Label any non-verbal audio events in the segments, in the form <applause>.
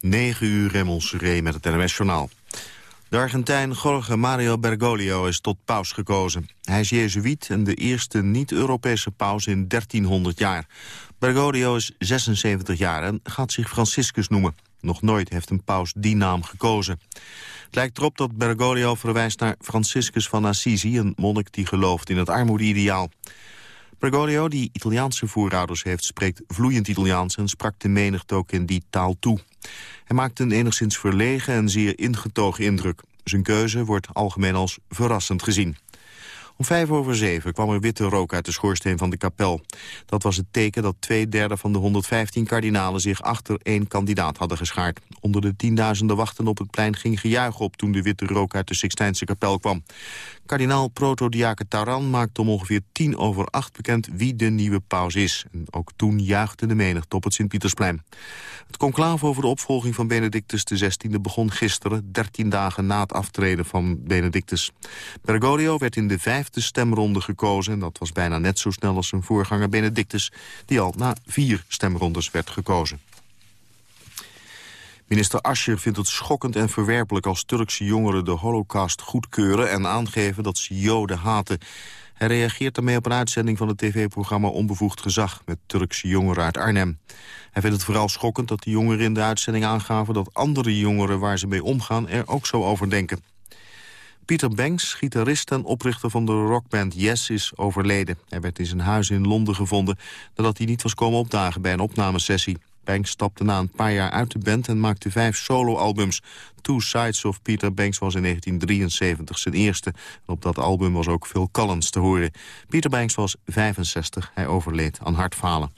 9 uur Remmels Ree met het NOS-journaal. De Argentijn Jorge Mario Bergoglio is tot paus gekozen. Hij is jezuïet en de eerste niet-Europese paus in 1300 jaar. Bergoglio is 76 jaar en gaat zich Franciscus noemen. Nog nooit heeft een paus die naam gekozen. Het lijkt erop dat Bergoglio verwijst naar Franciscus van Assisi... een monnik die gelooft in het armoedeideaal. Bergoglio, die Italiaanse voorouders heeft, spreekt vloeiend Italiaans... en sprak de menigte ook in die taal toe. Hij maakt een enigszins verlegen en zeer ingetogen indruk. Zijn keuze wordt algemeen als verrassend gezien. Om vijf over zeven kwam er witte rook uit de schoorsteen van de kapel. Dat was het teken dat twee derde van de 115 kardinalen zich achter één kandidaat hadden geschaard. Onder de tienduizenden wachten op het plein ging gejuich op toen de witte rook uit de Sixtijnse kapel kwam. Kardinaal Protodiaken Taran maakte om ongeveer tien over acht bekend wie de nieuwe paus is. En ook toen juichte de menigte op het Sint-Pietersplein. Het conclave over de opvolging van Benedictus XVI begon gisteren, dertien dagen na het aftreden van Benedictus. Bergoglio werd in de vijfde stemronde gekozen en dat was bijna net zo snel als zijn voorganger Benedictus, die al na vier stemrondes werd gekozen. Minister Ascher vindt het schokkend en verwerpelijk als Turkse jongeren de holocaust goedkeuren en aangeven dat ze joden haten. Hij reageert daarmee op een uitzending van het tv-programma Onbevoegd Gezag met Turkse jongeren uit Arnhem. Hij vindt het vooral schokkend dat de jongeren in de uitzending aangaven dat andere jongeren waar ze mee omgaan er ook zo over denken. Peter Banks, gitarist en oprichter van de rockband Yes, is overleden. Hij werd in zijn huis in Londen gevonden nadat hij niet was komen opdagen bij een opnamesessie. Banks stapte na een paar jaar uit de band en maakte vijf soloalbums. Two Sides of Peter Banks was in 1973 zijn eerste. Op dat album was ook Phil Collins te horen. Peter Banks was 65, hij overleed aan hartfalen.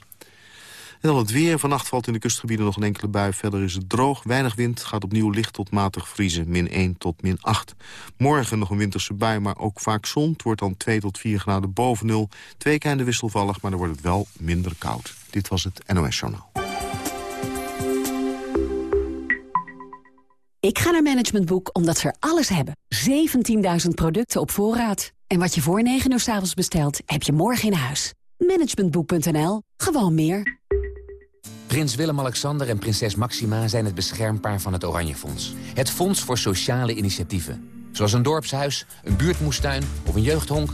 En dan het weer. Vannacht valt in de kustgebieden nog een enkele bui. Verder is het droog, weinig wind, gaat opnieuw licht tot matig vriezen. Min 1 tot min 8. Morgen nog een winterse bui, maar ook vaak zon. Het wordt dan 2 tot 4 graden boven nul. Twee keinde wisselvallig, maar dan wordt het wel minder koud. Dit was het NOS Journaal. Ik ga naar Management Boek omdat ze er alles hebben. 17.000 producten op voorraad. En wat je voor 9 uur s avonds bestelt, heb je morgen in huis. Managementboek.nl. Gewoon meer. Prins Willem-Alexander en prinses Maxima zijn het beschermpaar van het Oranje Fonds. Het fonds voor sociale initiatieven. Zoals een dorpshuis, een buurtmoestuin of een jeugdhonk.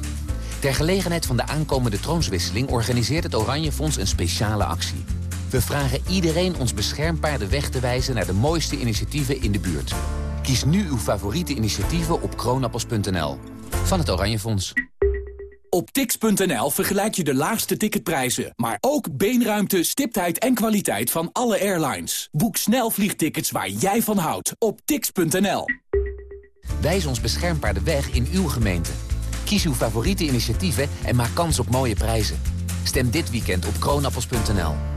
Ter gelegenheid van de aankomende troonswisseling organiseert het Oranje Fonds een speciale actie. We vragen iedereen ons beschermpaar de weg te wijzen naar de mooiste initiatieven in de buurt. Kies nu uw favoriete initiatieven op kroonappels.nl. Van het Oranje Fonds. Op tix.nl vergelijk je de laagste ticketprijzen, maar ook beenruimte, stiptheid en kwaliteit van alle airlines. Boek snel vliegtickets waar jij van houdt op tix.nl. Wijs ons beschermpaar de weg in uw gemeente. Kies uw favoriete initiatieven en maak kans op mooie prijzen. Stem dit weekend op kroonappels.nl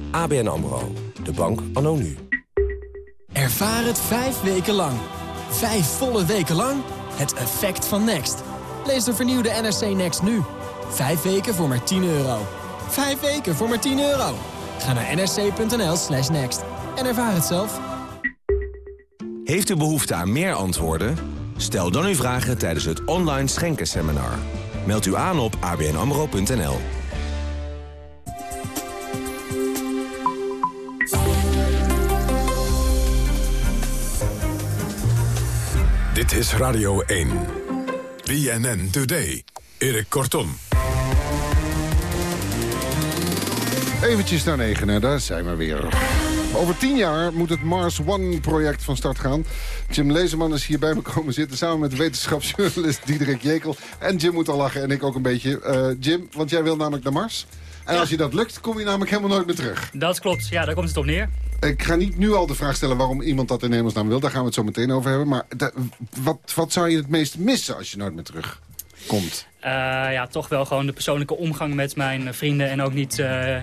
ABN AMRO. De bank anno nu. Ervaar het vijf weken lang. Vijf volle weken lang. Het effect van Next. Lees de vernieuwde NRC Next nu. Vijf weken voor maar 10 euro. Vijf weken voor maar 10 euro. Ga naar nrc.nl slash next. En ervaar het zelf. Heeft u behoefte aan meer antwoorden? Stel dan uw vragen tijdens het online schenkenseminar. Meld u aan op abnamro.nl. Dit is Radio 1. BNN Today. Erik Kortom. Eventjes naar negen, hè. daar zijn we weer. Over tien jaar moet het Mars One-project van start gaan. Jim Lezeman is hier bij me komen zitten... samen met wetenschapsjournalist Diederik Jekel. En Jim moet al lachen en ik ook een beetje. Uh, Jim, want jij wil namelijk naar Mars. En als je dat lukt, kom je namelijk helemaal nooit meer terug. Dat klopt, ja, daar komt het op neer. Ik ga niet nu al de vraag stellen waarom iemand dat in hemelsnaam wil. Daar gaan we het zo meteen over hebben. Maar wat, wat zou je het meest missen als je nooit meer terugkomt? Uh, ja, toch wel gewoon de persoonlijke omgang met mijn vrienden... en ook niet, uh,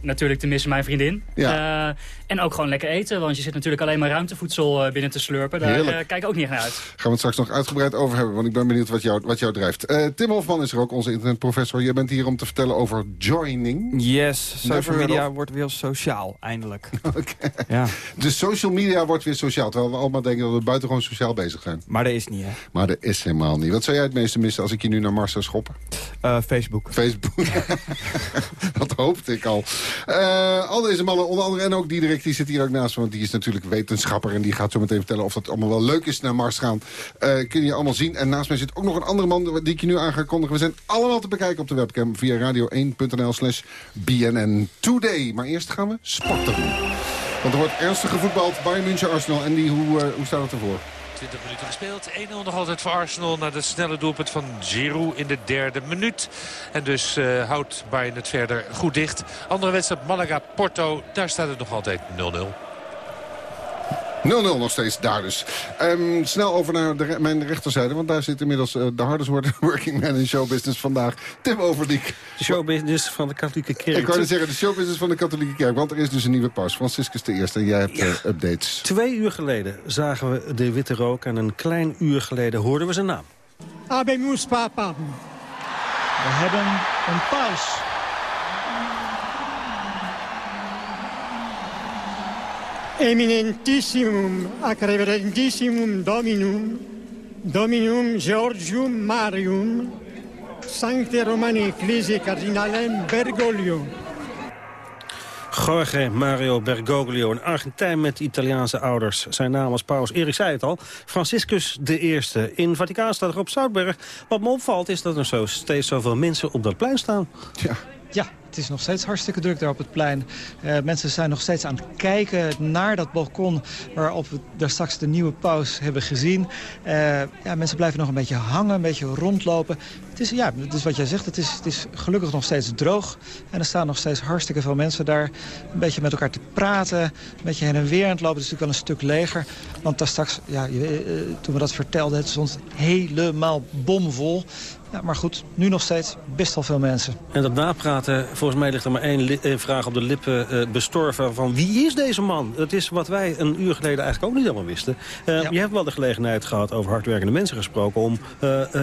natuurlijk te missen mijn vriendin. Ja. Eh, en ook gewoon lekker eten, want je zit natuurlijk alleen maar ruimtevoedsel eh, binnen te slurpen. Daar Heerlijk. eh, kijk ik ook niet naar uit. Gaan we het straks nog uitgebreid over hebben, want ik ben benieuwd wat jou, wat jou drijft. Eh, Tim Hofman is er ook, onze internetprofessor. Je bent hier om te vertellen over joining. Yes, social media wordt weer sociaal, eindelijk. <laughs> Oké. Ja, Dus social media wordt weer sociaal, terwijl we allemaal denken dat we buitengewoon sociaal bezig zijn. maar dat is niet, hè. Maar dat is helemaal niet. Wat zou jij het meeste missen als ik je nu naar Mars zou schoppen? Eh, Facebook. Facebook. <laughs> dat hoopte ik al. Eh, al deze mannen, onder andere en ook Diederik, die zit hier ook naast me. Want die is natuurlijk wetenschapper en die gaat zo meteen vertellen of dat allemaal wel leuk is naar Mars gaan. Eh kun je allemaal zien. En naast mij zit ook nog een andere man die ik je nu aan ga kondigen. We zijn allemaal te bekijken op de webcam via radio1.nl slash BNN Today. Maar eerst gaan we sporten. Want er wordt ernstig gevoetbald. Bayern München, Arsenal. En die, hoe, eh, hoe staat het ervoor? 20 minuten gespeeld. 1-0 nog altijd voor Arsenal na de snelle doelpunt van Giroud in de derde minuut. En dus eh, houdt Bayern het verder goed dicht. Andere wedstrijd Malaga-Porto. Daar staat het nog altijd 0-0. 0-0 nog steeds daar dus. Ehm, snel over naar de, re- mijn rechterzijde, want daar zit inmiddels eh, de hardest word- <laughs> working man in showbusiness vandaag. Tim Overdiek. De showbusiness van de katholieke kerk. Ik wou zeggen, de showbusiness van de katholieke kerk. Want er is dus een nieuwe paus, Franciscus I. En jij hebt eh, updates. Twee uur geleden zagen we de witte rook en een klein uur geleden hoorden we zijn naam. Habemus Papa. We hebben een paus. Eminentissimum ac reverentissimum Dominum, Dominum Georgium Marium, Sancte Romani Ecclesiae Cardinalem Bergoglio. Jorge Mario Bergoglio, een Argentijn met Italiaanse ouders. Zijn naam was paus, Erik zei het al, Franciscus I. In Vaticaanstad op Zoutberg. Wat me opvalt is dat er zo steeds zoveel mensen op dat plein staan. Ja. Ja, het is nog steeds hartstikke druk daar op het plein. Eh, mensen zijn nog steeds aan het kijken naar dat balkon... waarop we daar straks de nieuwe paus hebben gezien. Eh, ja, mensen blijven nog een beetje hangen, een beetje rondlopen. Het is, ja, het is wat jij zegt, het is, het is gelukkig nog steeds droog. En er staan nog steeds hartstikke veel mensen daar... een beetje met elkaar te praten, een beetje heen en weer aan het lopen. Het is natuurlijk wel een stuk leger. Want daar straks, ja, eh, toen we dat vertelden, het stond helemaal bomvol. Ja, maar goed, nu nog steeds best wel veel mensen. En dat napraten, volgens mij ligt er maar één eh, vraag op de lippen eh, bestorven van wie is deze man? Dat is wat wij een uur geleden eigenlijk ook niet allemaal wisten. Eh, Je hebt wel de gelegenheid gehad over hardwerkende mensen gesproken om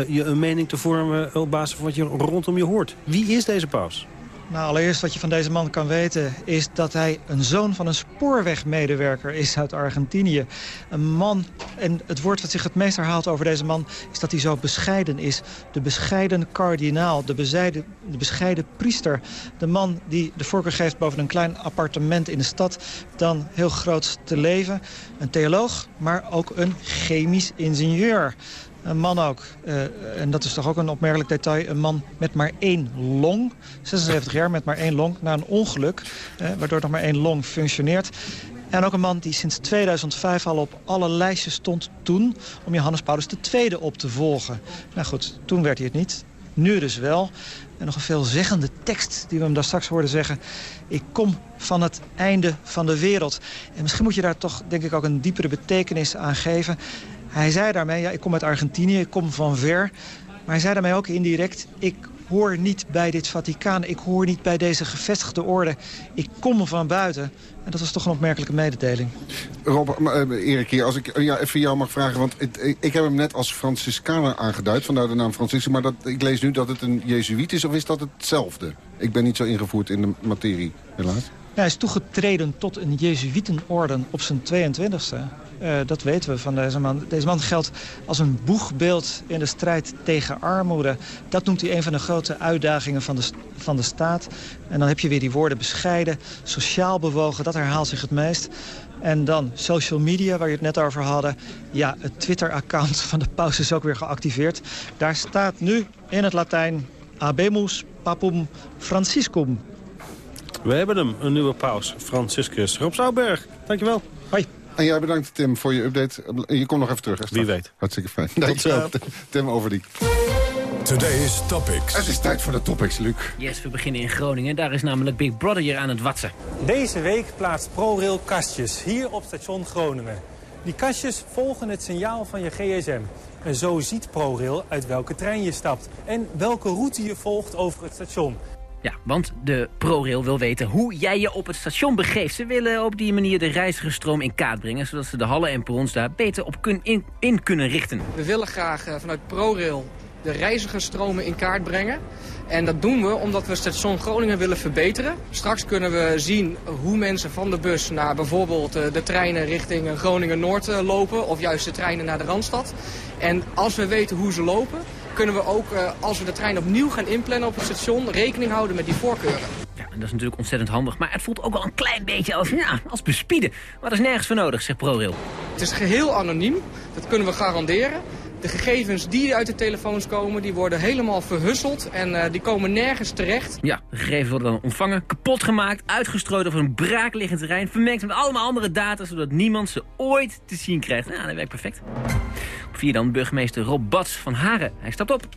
je een mening te vormen op basis van wat je rondom je hoort. Wie is deze paus? Nou, allereerst wat je van deze man kan weten... is dat hij een zoon van een spoorwegmedewerker is uit Argentinië. Een man, en het woord wat zich het meest herhaalt over deze man... is dat hij zo bescheiden is. De bescheiden kardinaal, de, bescheiden, de bescheiden priester. De man die de voorkeur geeft boven een klein appartement in de stad... dan heel groot te leven. Een theoloog, maar ook een chemisch ingenieur. Een man ook, eh, en dat is toch ook een opmerkelijk detail... een man met maar één long, 76 jaar met maar één long... na een ongeluk, eh, waardoor nog maar één long functioneert. En ook een man die sinds 2005 al op alle lijstjes stond toen... om Johannes Paulus II op te volgen. Nou goed, toen werd hij het niet. Nu dus wel. En nog een veelzeggende tekst die we hem daar straks hoorden zeggen. Ik kom van het einde van de wereld. En misschien moet je daar toch, denk ik, ook een diepere betekenis aan geven. Hij zei daarmee, ja, ik kom uit Argentinië, ik kom van ver. Maar hij zei daarmee ook indirect, ik hoor niet bij dit Vaticaan. Ik hoor niet bij deze gevestigde orde. Ik kom van buiten. En dat was toch een opmerkelijke mededeling. Rob, eh, Erik hier, als ik ja, even jou mag vragen... want ik, ik heb hem net als Franciscaner aangeduid, vandaar de naam Franciscus... maar dat, ik lees nu dat het een Jezuïet is, of is dat hetzelfde? Ik ben niet zo ingevoerd in de materie, helaas. Ja, hij is toegetreden tot een Jezuïtenorden op zijn 22e. Eh, dat weten we van deze man. Deze man geldt als een boegbeeld in de strijd tegen armoede. Dat noemt hij een van de grote uitdagingen van de, van de staat. En dan heb je weer die woorden bescheiden, sociaal bewogen. Dat herhaalt zich het meest. En dan social media, waar je het net over hadden. Ja, het Twitter-account van de paus is ook weer geactiveerd. Daar staat nu in het Latijn... Abemus Papum Franciscum. We hebben hem, een nieuwe paus, Franciscus. Rob dankjewel. En jij bedankt, Tim, voor je update. Je komt nog even terug. hè, Wie weet. Hartstikke fijn. <laughs> Dankjewel, Tim Overdiek. Today's Topics. Het is tijd voor de topics, Luc. Yes, we beginnen in Groningen. Daar is namelijk Big Brother hier aan het watsen. Deze week plaatst ProRail kastjes hier op station Groningen. Die kastjes volgen het signaal van je gsm. En zo ziet ProRail uit welke trein je stapt en welke route je volgt over het station. Ja, want de ProRail wil weten hoe jij je op het station begeeft. Ze willen op die manier de reizigersstroom in kaart brengen... zodat ze de hallen en perrons daar beter op kun, in, kunnen richten. We willen graag eh, vanuit ProRail de reizigersstromen in kaart brengen. En dat doen we omdat we station Groningen willen verbeteren. Straks kunnen we zien hoe mensen van de bus naar bijvoorbeeld eh, de treinen richting Groningen-Noord eh, lopen. Of juist de treinen naar de Randstad. En als we weten hoe ze lopen, kunnen we ook, eh, als we de trein opnieuw gaan inplannen op het station, rekening houden met die voorkeuren. Ja, en dat is natuurlijk ontzettend handig. Maar het voelt ook wel een klein beetje als, ja, als bespieden. Maar dat is nergens voor nodig, zegt ProRail. Het is geheel anoniem, dat kunnen we garanderen. De gegevens die uit de telefoons komen, die worden helemaal verhusseld en eh, die komen nergens terecht. Ja, de gegevens worden dan ontvangen, kapot gemaakt, uitgestrooid over een braakliggend terrein, vermengd met allemaal andere data, zodat niemand ze ooit te zien krijgt. Nou, dat werkt perfect. Op vier dan burgemeester Rob Bats van Haren. Hij stapt op.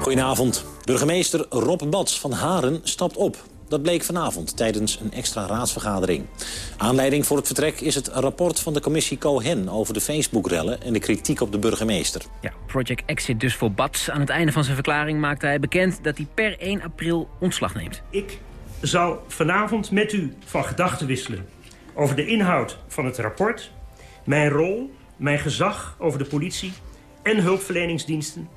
Goedenavond. Burgemeester Rob Bats van Haren stapt op. Dat bleek vanavond tijdens een extra raadsvergadering. Aanleiding voor het vertrek is het rapport van de commissie Cohen... over de Facebook-rellen en de kritiek op de burgemeester. Ja, Project Exit dus voor Bats. Aan het einde van zijn verklaring maakte hij bekend dat hij per 1 april ontslag neemt. Ik zal vanavond met u van gedachten wisselen over de inhoud van het rapport... mijn rol, mijn gezag over de politie en hulpverleningsdiensten...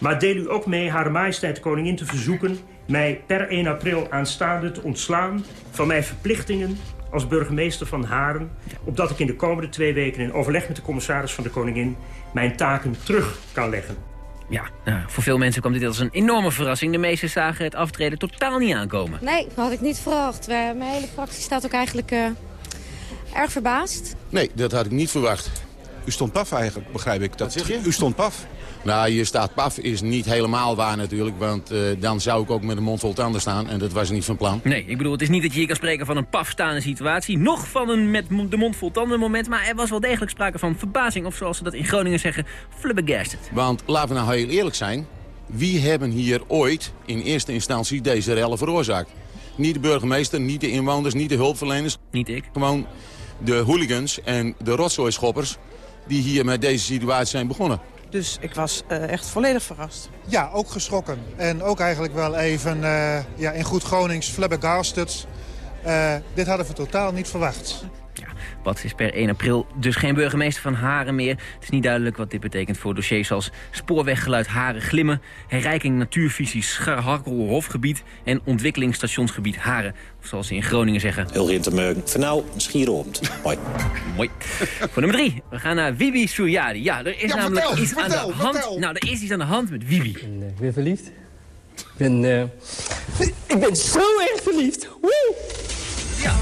maar deel u ook mee Hare Majesteit de Koningin te verzoeken... mij per 1 april aanstaande te ontslaan van mijn verplichtingen als burgemeester van Haren... opdat ik in de komende twee weken in overleg met de commissaris van de Koningin... mijn taken terug kan leggen. Ja, nou, voor veel mensen kwam dit als een enorme verrassing. De meesten zagen het aftreden totaal niet aankomen. Nee, dat had ik niet verwacht. Mijn hele fractie staat ook eigenlijk eh, erg verbaasd. Nee, dat had ik niet verwacht. U stond paf eigenlijk, begrijp ik. Dat, U stond paf. Nou, je staat paf is niet helemaal waar natuurlijk. Want eh, dan zou ik ook met een mond vol tanden staan. En dat was niet van plan. Nee, ik bedoel, het is niet dat je hier kan spreken van een pafstaande situatie. Nog van een met de mond vol tanden moment. Maar er was wel degelijk sprake van verbazing. Of zoals ze dat in Groningen zeggen, flabbergasted. Want laten we nou heel eerlijk zijn. Wie hebben hier ooit in eerste instantie deze rellen veroorzaakt? Niet de burgemeester, niet de inwoners, niet de hulpverleners. Niet ik. Gewoon de hooligans en de rotzooischoppers die hier met deze situatie zijn begonnen. Dus ik was eh, echt volledig verrast. Ja, ook geschrokken. En ook eigenlijk wel even eh, ja, in goed Gronings flabbergasted. Eh dit hadden we totaal niet verwacht. Bats is per 1 april dus geen burgemeester van Haren meer. Het is niet duidelijk wat dit betekent voor dossiers als spoorweggeluid Haren-Glimmen... herrijking natuurvisie Scharhakkel-Hofgebied en ontwikkelingsstationsgebied Haren. Of zoals ze in Groningen zeggen. Heel Rintermeuk. Voor nou, schierond. Hoi. <laughs> Mooi. Voor nummer drie. We gaan naar Wibi Suryadi. Ja, er is Ja, namelijk vertel, iets aan vertel, de hand. vertel. Nou, er is iets aan de hand met Wibi. Ik ben verliefd. Ik ben, eh, ik ben zo erg verliefd. Woe! Ja.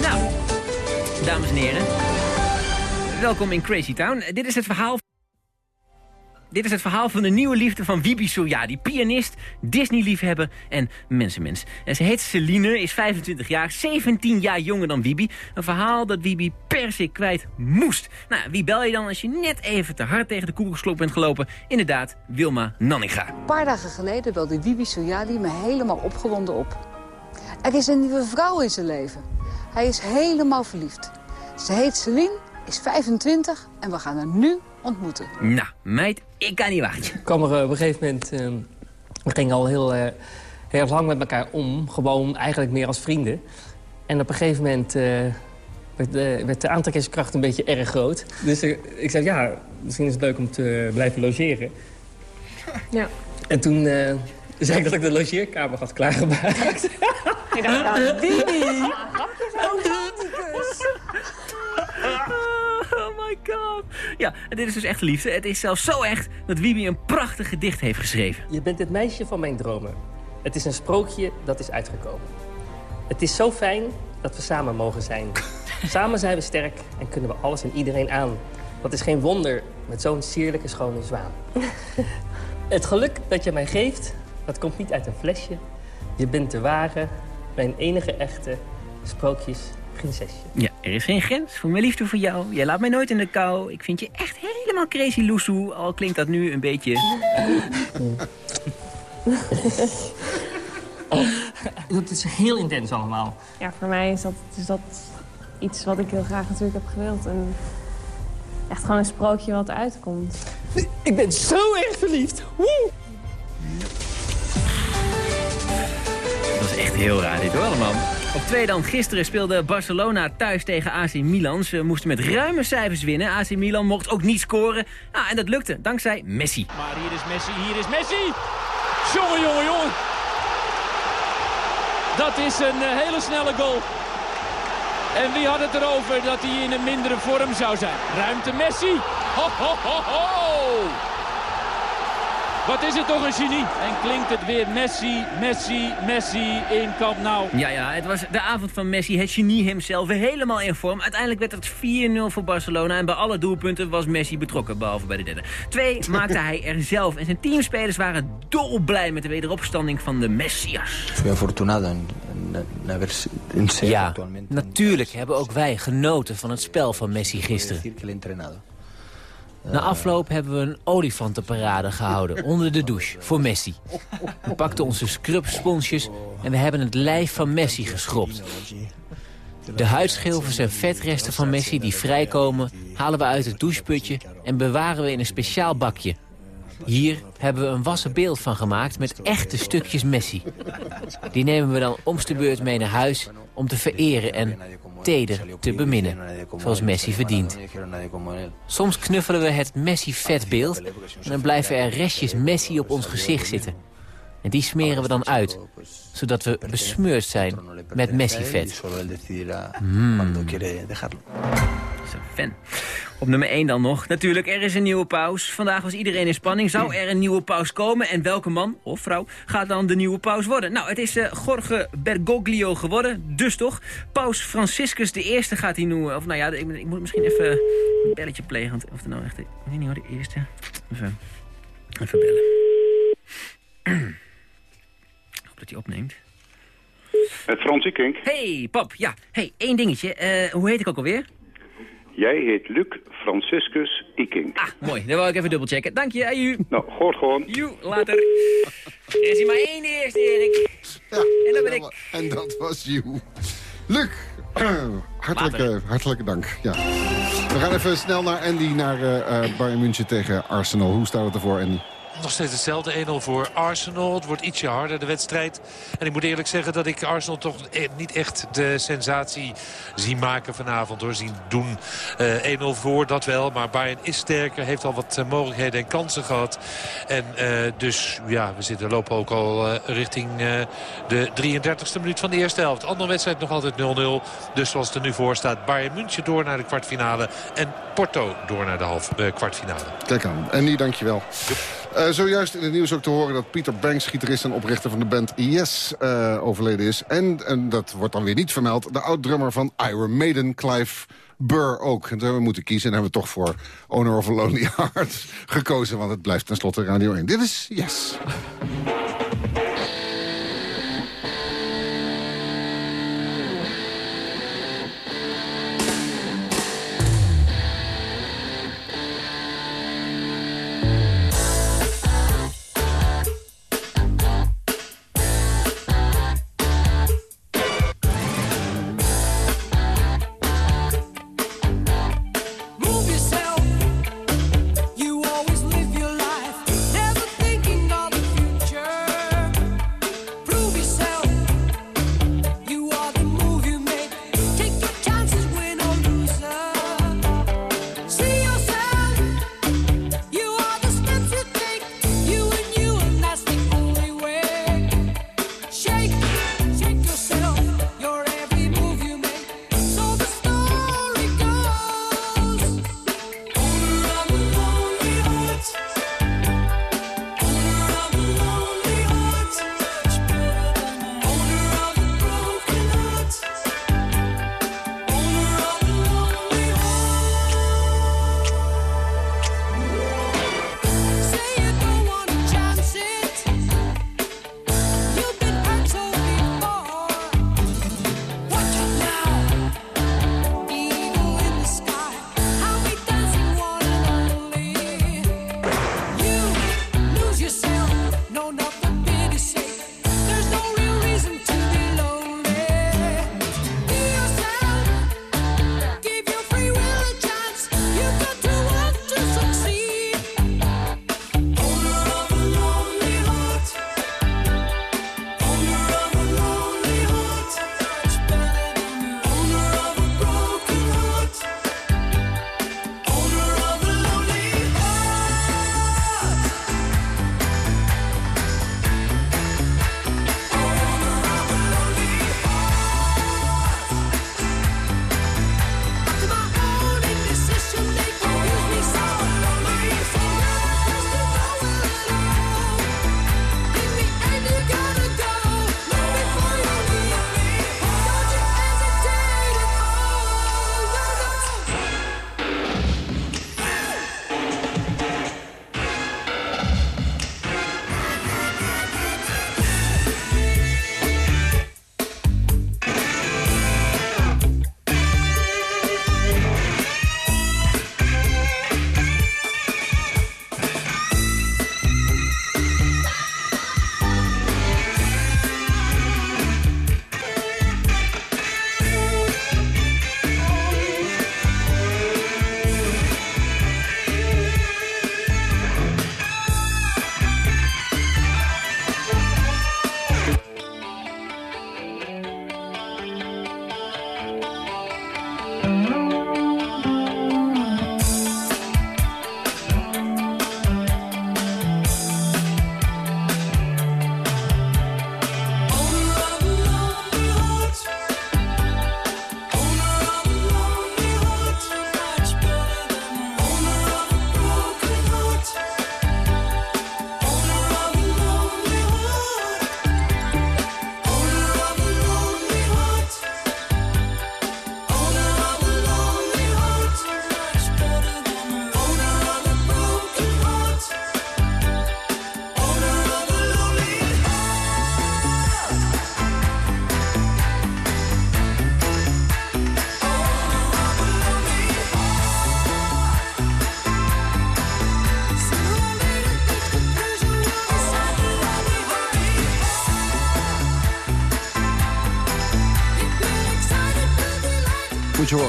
Nou, dames en heren. Welkom in Crazy Town. Dit is het verhaal... Dit is het verhaal van de nieuwe liefde van Wibi Suryadi. Pianist, Disney-liefhebber en mensenmens. En ze heet Celine, is 25 jaar, 17 jaar jonger dan Wibi. Een verhaal dat Wibi per se kwijt moest. Nou, wie bel je dan als je net even te hard tegen de koekersklok bent gelopen? Inderdaad, Wilma Nanninga. Een paar dagen geleden belde Wibi Soyali me helemaal opgewonden op. Er is een nieuwe vrouw in zijn leven. Hij is helemaal verliefd. Ze heet Celine, is 25 en we gaan haar nu ontmoeten. Nou, meid, ik kan niet wachten. Ik kwam er eh, op een gegeven moment... eh, we gingen al heel, eh, heel lang met elkaar om. Gewoon eigenlijk meer als vrienden. En op een gegeven moment eh, werd, de, werd de aantrekkingskracht een beetje erg groot. Dus ik zei, ja, misschien is het leuk om te blijven logeren. Ja. En toen eh, zei ik dat ik de logeerkamer had klaargemaakt. <laughs> Ik dacht, nou! <laughs> Romanticus! Oh my god. Ja, en dit is dus echt liefde. Het is zelfs zo echt dat Wibi een prachtig gedicht heeft geschreven. Je bent het meisje van mijn dromen. Het is een sprookje dat is uitgekomen. Het is zo fijn dat we samen mogen zijn. <laughs> Samen zijn we sterk en kunnen we alles en iedereen aan. Dat is geen wonder met zo'n sierlijke schone zwaan. <laughs> Het geluk dat je mij geeft, dat komt niet uit een flesje. Je bent de ware, mijn enige echte sprookjesprinsesje. Ja, er is geen grens voor mijn liefde voor jou. Jij laat mij nooit in de kou. Ik vind je echt helemaal crazy loesoe. Al klinkt dat nu een beetje... <laughs> Het is heel intens allemaal. Ja, voor mij is dat, is dat iets wat ik heel graag natuurlijk heb gewild. En echt gewoon een sprookje wat uitkomt. Ik ben zo erg verliefd. Woe! Echt heel raar dit hoor allemaal. Op twee dan, gisteren speelde Barcelona thuis tegen AC Milan. Ze moesten met ruime cijfers winnen. AC Milan mocht ook niet scoren. Nou, en dat lukte, dankzij Messi. Maar hier is Messi, hier is Messi. Jongen, jongen, jongen. Dat is een eh, hele snelle goal. En wie had het erover dat hij in een mindere vorm zou zijn? Ruimte Messi. Ho, ho, ho, ho. Wat is het toch een genie. En klinkt het weer Messi, Messi, Messi in Camp Nou. Ja, ja, het was de avond van Messi, het genie hemzelf, helemaal in vorm. Uiteindelijk werd het 4-0 voor Barcelona en bij alle doelpunten was Messi betrokken, behalve bij de derde. Twee <laughs> maakte hij er zelf en zijn teamspelers waren dolblij met de wederopstanding van de Messias. Fui afortunado en, ser Ja, natuurlijk hebben ook wij genoten van het spel van Messi gisteren. Na afloop hebben we een olifantenparade gehouden <laughs> onder de douche voor Messi. We pakten onze scrubsponsjes en we hebben het lijf van Messi geschropt. De huidschilfers en vetresten van Messi die vrijkomen... halen we uit het doucheputje en bewaren we in een speciaal bakje. Hier hebben we een wassen beeld van gemaakt met echte stukjes Messi. Die nemen we dan om's de beurt mee naar huis om te vereren en teder te beminnen. Zoals Messi verdient. Soms knuffelen we het Messi-vetbeeld en dan blijven er restjes Messi op ons gezicht zitten. En die smeren we dan uit, zodat we besmeurd zijn met Messi-vet. Mm. is een fan. Op nummer 1 dan nog. Natuurlijk, er is een nieuwe paus. Vandaag was iedereen in spanning. Zou er een nieuwe paus komen? En welke man of vrouw gaat dan de nieuwe paus worden? Nou, het is eh Jorge Bergoglio geworden. Dus toch. Paus Franciscus de eerste gaat hij noemen. Of nou ja, ik, ik moet misschien even een belletje plegen. want Of het nou echt... Ik weet niet hoor, de eerste. Even, even bellen. Hij opneemt. Met Frans Ikink. Hey, pap. Ja, hey, één dingetje. Eh, hoe heet ik ook alweer? Jij heet Luc Franciscus Ikink. Ah, mooi. Dan wil ik even dubbelchecken. Dank je, aju. Nou, hoort gewoon. Joe, later. Er is hier maar één eerste, Erik. en dat ben ik. En dat was you. Luc, <clears throat> hartelijke, hartelijke dank. Ja. We gaan even snel naar Andy, naar eh eh, Bayern München tegen Arsenal. Hoe staat het ervoor, Andy? Nog steeds hetzelfde. 1-0 voor Arsenal. Het wordt ietsje harder, de wedstrijd. En ik moet eerlijk zeggen dat ik Arsenal toch e- niet echt de sensatie zie maken vanavond. Door zien doen. Eh 1-0 voor, dat wel. Maar Bayern is sterker. Heeft al wat eh, mogelijkheden en kansen gehad. En eh, dus ja, we zitten, lopen ook al eh, richting eh, de 33ste minuut van de eerste helft. Andere wedstrijd nog altijd 0-0. Dus zoals het er nu voor staat. Bayern München door naar de kwartfinale. En Porto door naar de half, eh, kwartfinale. Kijk aan. Andy, dankjewel. Eh zojuist in het nieuws ook te horen dat Peter Banks, gitarist en oprichter van de band Yes, eh, overleden is. En, en dat wordt dan weer niet vermeld, de oud-drummer van Iron Maiden, Clive Burr ook. En we moeten kiezen en hebben we toch voor Owner of a Lonely <laughs> Heart gekozen. Want het blijft tenslotte Radio 1. Dit is Yes.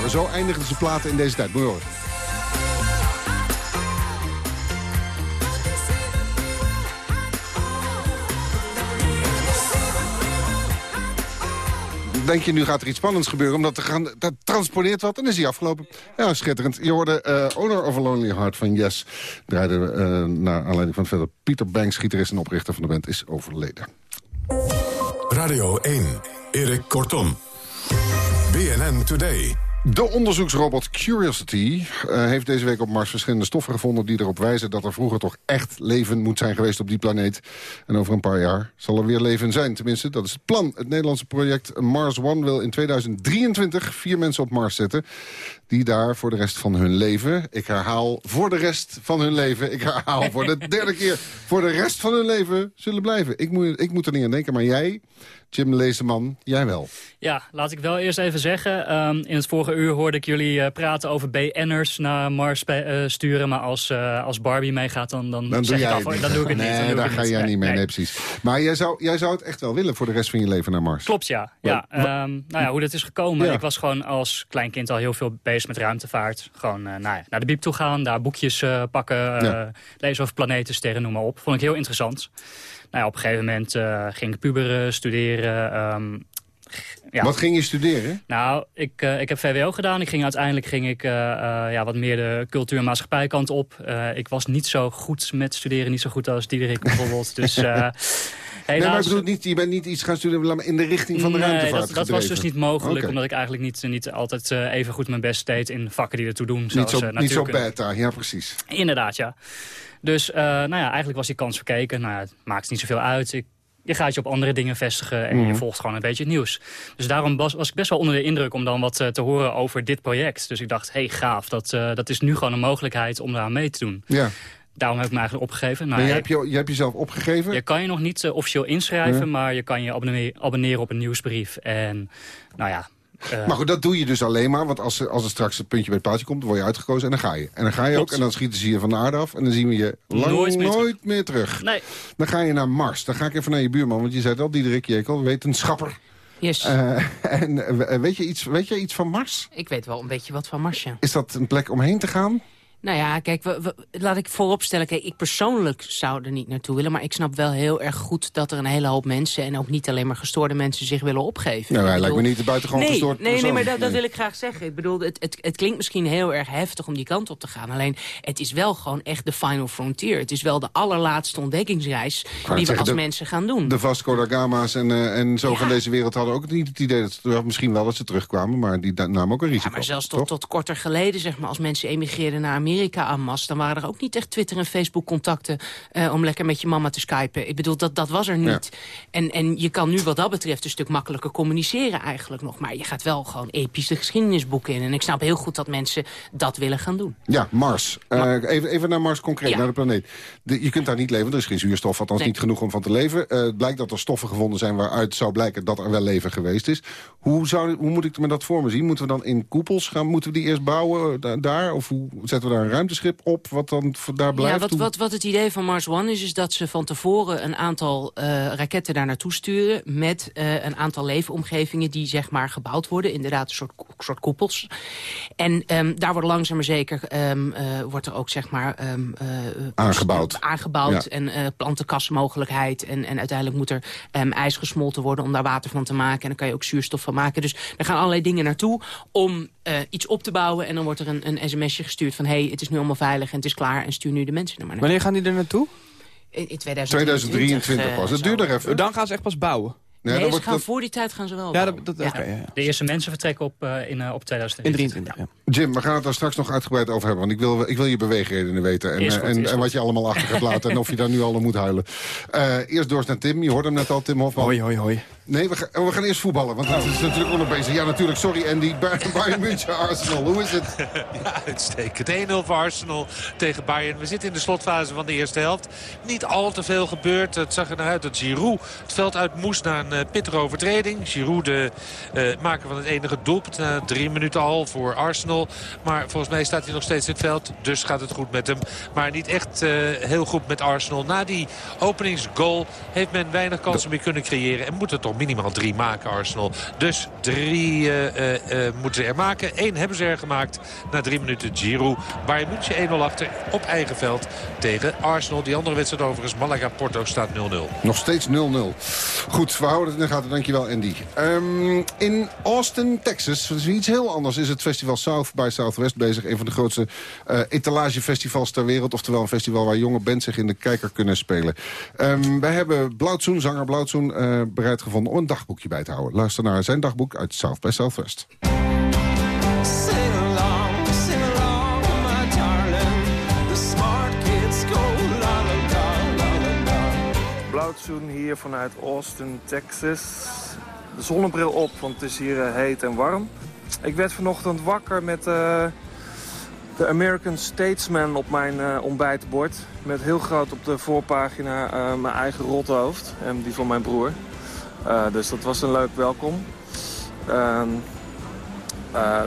Zo eindigen ze platen in deze tijd. Moet denk je, nu gaat er iets spannends gebeuren. Omdat er gaan, dat transponeert wat en is hij afgelopen. Ja, schitterend. Je hoorde uh, Owner of a Lonely Heart van Yes. Draaide uh, naar aanleiding van verder. Pieter Banks, gitarist en oprichter van de band, is overleden. Radio 1, Erik Kortom. BNN Today. De onderzoeksrobot Curiosity uh, heeft deze week op Mars verschillende stoffen gevonden... die erop wijzen dat er vroeger toch echt leven moet zijn geweest op die planeet. En over een paar jaar zal er weer leven zijn. Tenminste, dat is het plan. Het Nederlandse project Mars One wil in 2023 vier mensen op Mars zetten... die daar voor de rest van hun leven... ik herhaal, voor de rest van hun leven... ik herhaal voor de <laughs> derde keer... voor de rest van hun leven zullen blijven. Ik moet, ik moet er niet aan denken, maar jij... Jim Leeseman, jij wel. Ja, laat ik wel eerst even zeggen. Um, in het vorige uur hoorde ik jullie uh, praten over BN'ers naar Mars uh, sturen. Maar als, uh, als Barbie meegaat, dan, dan, dan zeg ik af. Dan doe ik het nee, niet. Dan daar ga jij niet, mee, nee. nee. precies. Maar jij zou, jij zou het echt wel willen voor de rest van je leven naar Mars? Klopt, ja. ja um, nou ja, hoe dat is gekomen. Ja. Ik was gewoon als klein kind al heel veel bezig met ruimtevaart. Gewoon nou ja, naar de biep toe gaan, daar boekjes pakken, ja. lezen over planeten, sterren, noem maar op. Vond ik heel interessant. Nou ja, op een gegeven moment ging ik puberen, studeren. Um, ja. Wat ging je studeren? Nou, ik, uh, ik heb VWO gedaan. Ik ging, uiteindelijk ging ik uh, ja, wat meer de cultuur- en maatschappijkant op. ik was niet zo goed met studeren, niet zo goed als Diederik bijvoorbeeld. dus... <laughs> Helaas... Nee, maar ik bedoel, niet, je bent niet iets gaan studeren in de richting van de nee, ruimtevaart dat, dat was dus niet mogelijk, okay. omdat ik eigenlijk niet, niet altijd uh, even goed mijn best deed in vakken die ertoe doen. Niet zoals, zo, niet zo beta, ja precies. Inderdaad, ja. Dus uh, nou ja, eigenlijk was die kans verkeken. Nou ja, het maakt niet zoveel uit. Ik, je gaat je op andere dingen vestigen en mm. je volgt gewoon een beetje het nieuws. Dus daarom was, was ik best wel onder de indruk om dan wat uh, te horen over dit project. Dus ik dacht, hey gaaf, dat, uh, dat is nu gewoon een mogelijkheid om daar mee te doen. Ja. Daarom heb ik me eigenlijk opgegeven. Nou, je, hebt je, je hebt jezelf opgegeven? Je kan je nog niet uh, officieel inschrijven, ja. maar je kan je abonneren, abonneren op een nieuwsbrief. En nou ja, uh, maar goed, dat doe je dus alleen maar. Want als, als er straks een puntje bij het paaltje komt, dan word je uitgekozen en dan ga je. En dan ga je ook en dan schieten ze je van de aarde af. En dan zien we je lang nooit meer, nooit terug. meer terug. Nee. Dan ga je naar Mars. Dan ga ik even naar je buurman, want je zei het al, Diederik Jekel, wetenschapper. Yes. Uh, en weet, je iets, weet je iets van Mars? Ik weet wel een beetje wat van Mars, ja. Is dat een plek om heen te gaan? Nou ja, kijk, we, we, laat ik vooropstellen... Kijk, ik persoonlijk zou er niet naartoe willen... maar ik snap wel heel erg goed dat er een hele hoop mensen... en ook niet alleen maar gestoorde mensen zich willen opgeven. Nou, hij bedoel, lijkt me niet de buitengewoon nee, gestoord nee, persoon. nee, maar dat, dat wil ik graag zeggen. Ik bedoel, het, het, het klinkt misschien heel erg heftig om die kant op te gaan. Alleen, het is wel gewoon echt de final frontier. Het is wel de allerlaatste ontdekkingsreis... die we zeggen, als de, mensen gaan doen. De Vasco da Gama's en, uh, en zo ja. van deze wereld hadden ook niet het idee... dat ze, misschien wel dat ze terugkwamen, maar die namen ook een risico. Ja, maar zelfs tot, tot korter geleden, zeg maar... als mensen emigreerden naar Amerika aan mas dan waren er ook niet echt Twitter en Facebook contacten... Uh, om lekker met je mama te skypen. Ik bedoel, dat, dat was er niet. Ja. En, en je kan nu wat dat betreft een stuk makkelijker communiceren eigenlijk nog. Maar je gaat wel gewoon epische geschiedenisboeken in. En ik snap heel goed dat mensen dat willen gaan doen. Ja, Mars. Uh, even, even naar Mars concreet, ja. naar de planeet. De, je kunt daar niet leven, er is geen zuurstof, althans nee. niet genoeg om van te leven. Uh, het blijkt dat er stoffen gevonden zijn waaruit zou blijken dat er wel leven geweest is. Hoe, zou, hoe moet ik me dat voor me zien? Moeten we dan in koepels gaan? Moeten we die eerst bouwen daar? Of hoe zetten we daar een ruimteschip op? Wat dan daar blijft? Ja, wat, wat, wat het idee van Mars One is, is dat ze van tevoren een aantal uh, raketten daar naartoe sturen... met uh, een aantal leefomgevingen die zeg maar gebouwd worden. Inderdaad, een soort, soort koepels. En um, daar wordt langzaam maar zeker um, uh, wordt er ook zeg maar... Um, aangebouwd. Aangebouwd ja. en plantenkastmogelijkheid. En, en uiteindelijk moet er ijs gesmolten worden om daar water van te maken. En dan kan je ook zuurstof van maken. Dus er gaan allerlei dingen naartoe om iets op te bouwen. En dan wordt er een, een sms'je gestuurd van... hé, hey, het is nu allemaal veilig en het is klaar en stuur nu de mensen er maar naar. Wanneer gaan die er naartoe? In, in 2023, 2023 pas. Het duurt er even. Dan gaan ze echt pas bouwen. Nee, nee ze gaan dat... voor die tijd gaan ze wel ja, dat, dat, ja. Okay, ja, ja. De eerste mensen vertrekken op, uh, in, uh, op 2023. In 23, Jim, we gaan het daar straks nog uitgebreid over hebben. Want ik wil, ik wil je beweegredenen weten. En, goed, en, en wat je allemaal achter gaat laten. en of je daar nu al moet huilen. Uh, eerst door naar Tim. Je hoorde hem net al, Tim Hofman. Hoi, hoi, hoi. Nee, we, gaan, we gaan eerst voetballen. Want dat is natuurlijk ook nog bezig. Ja, natuurlijk. Sorry, Andy. <laughs> Bayern München, Arsenal. Hoe is het? <laughs> Ja, uitstekend. 1-0 voor Arsenal tegen Bayern. We zitten in de slotfase van de eerste helft. Niet al te veel gebeurd. Het zag er naar uit dat Giroud het veld uit moest na een uh, pittige overtreding. Giroud de uh, maker van het enige doelpunt na drie minuten al voor Arsenal. Maar volgens mij staat hij nog steeds in het veld. Dus gaat het goed met hem. Maar niet echt uh, heel goed met Arsenal. Na die openingsgoal heeft men weinig kansen meer kunnen creëren. En moet het toch minimaal drie maken Arsenal. Dus drie moeten ze er maken. Eén hebben ze er gemaakt na drie minuten Giroud. Bayern München 1-0 achter op eigen veld tegen Arsenal. Die andere wedstrijd overigens, Malaga-Porto staat 0-0. Nog steeds 0-0. Goed, we houden het in de gaten. Dankjewel, Andy. Ehm, in Austin, Texas, dat is iets heel anders, is het festival South by Southwest bezig. Een van de grootste uh, etalagefestivals ter wereld. Oftewel een festival waar jonge bands zich in de kijker kunnen spelen. Um, wij hebben Blauwtsoen, zanger Blauwtsoen, bereid gevonden om een dagboekje bij te houden. Luister naar zijn dagboek uit South by Southwest. Blauwtsoen hier vanuit Austin, Texas. De zonnebril op, want het is hier uh, heet en warm. Ik werd vanochtend wakker met uh, de American Statesman op mijn uh, ontbijtbord. Met heel groot op de voorpagina mijn eigen rothoofd en die van mijn broer. Dus dat was een leuk welkom. Ehm,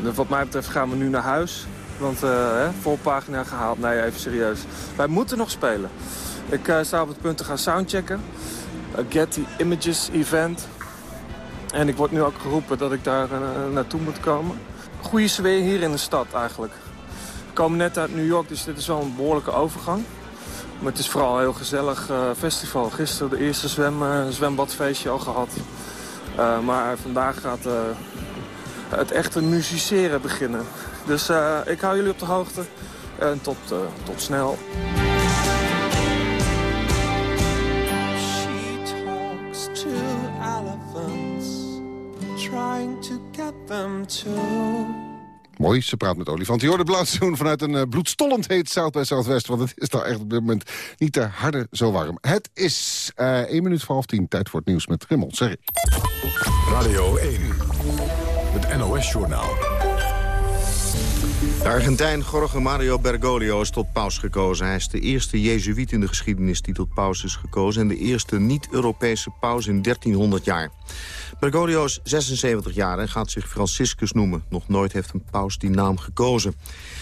dus wat mij betreft gaan we nu naar huis. Want hè, voorpagina gehaald. Nee, even serieus. Wij moeten nog spelen. Ik sta op het punt te gaan soundchecken. Getty Images event. En ik word nu ook geroepen dat ik daar naartoe moet komen. Goede sfeer hier in de stad eigenlijk. We komen net uit New York, dus dit is wel een behoorlijke overgang. Maar het is vooral een heel gezellig festival. Gisteren de eerste zwem, zwembadfeestje al gehad. maar vandaag gaat het echte musiceren beginnen. Dus ik hou jullie op de hoogte. En tot, tot snel. Mooi, ze praat met olifant. Je hoort de blauwzoen vanuit een uh, bloedstollend heet Zuid bij Zuidwest. Want het is daar echt op dit moment niet te harde zo warm. Het is uh, 1 minuut voor half tien. Tijd voor het nieuws met Rimmel. Sorry. Radio 1, het NOS-journaal. Argentijn Jorge Mario Bergoglio is tot paus gekozen. Hij is de eerste jezuïet in de geschiedenis die tot paus is gekozen... en de eerste niet-Europese paus in 1300 jaar. Bergoglio is 76 jaar en gaat zich Franciscus noemen. Nog nooit heeft een paus die naam gekozen.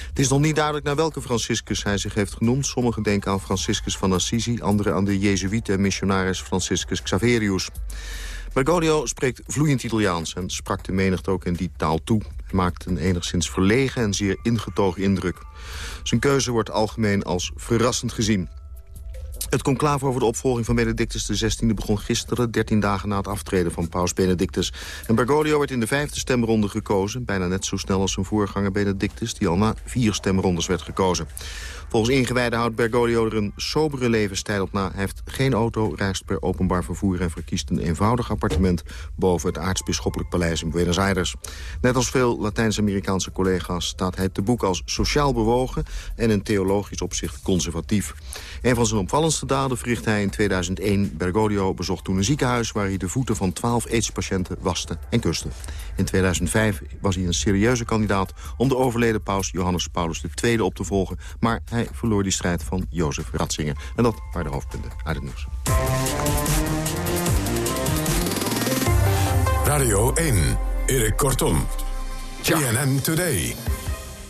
Het is nog niet duidelijk naar welke Franciscus hij zich heeft genoemd. Sommigen denken aan Franciscus van Assisi, anderen aan de jezuïte en missionaris Franciscus Xaverius. Bergoglio spreekt vloeiend Italiaans en sprak de menigte ook in die taal toe. Maakt een enigszins verlegen en zeer ingetogen indruk. Zijn keuze wordt algemeen als verrassend gezien. Het conclave over de opvolging van Benedictus XVI begon gisteren... 13 dagen na het aftreden van paus Benedictus. En Bergoglio werd in de vijfde stemronde gekozen. Bijna net zo snel als zijn voorganger Benedictus... die al na vier stemrondes werd gekozen. Volgens ingewijden houdt Bergoglio er een sobere levensstijl op na. Hij heeft geen auto, reist per openbaar vervoer... en verkiest een eenvoudig appartement boven het aartsbisschoppelijk paleis in Buenos Aires. Net als veel Latijns-Amerikaanse collega's staat hij te boek als sociaal bewogen... en in theologisch opzicht conservatief. Een van zijn opvallendste daden verricht hij in 2001. Bergoglio bezocht toen een ziekenhuis... waar hij de voeten van 12 aidspatiënten waste en kuste. In 2005 was hij een serieuze kandidaat om de overleden paus Johannes Paulus II op te volgen. Maar hij verloor die strijd van Jozef Ratzinger. En dat waren de hoofdpunten uit het nieuws. Radio 1, Erik Kortom. CNN Today.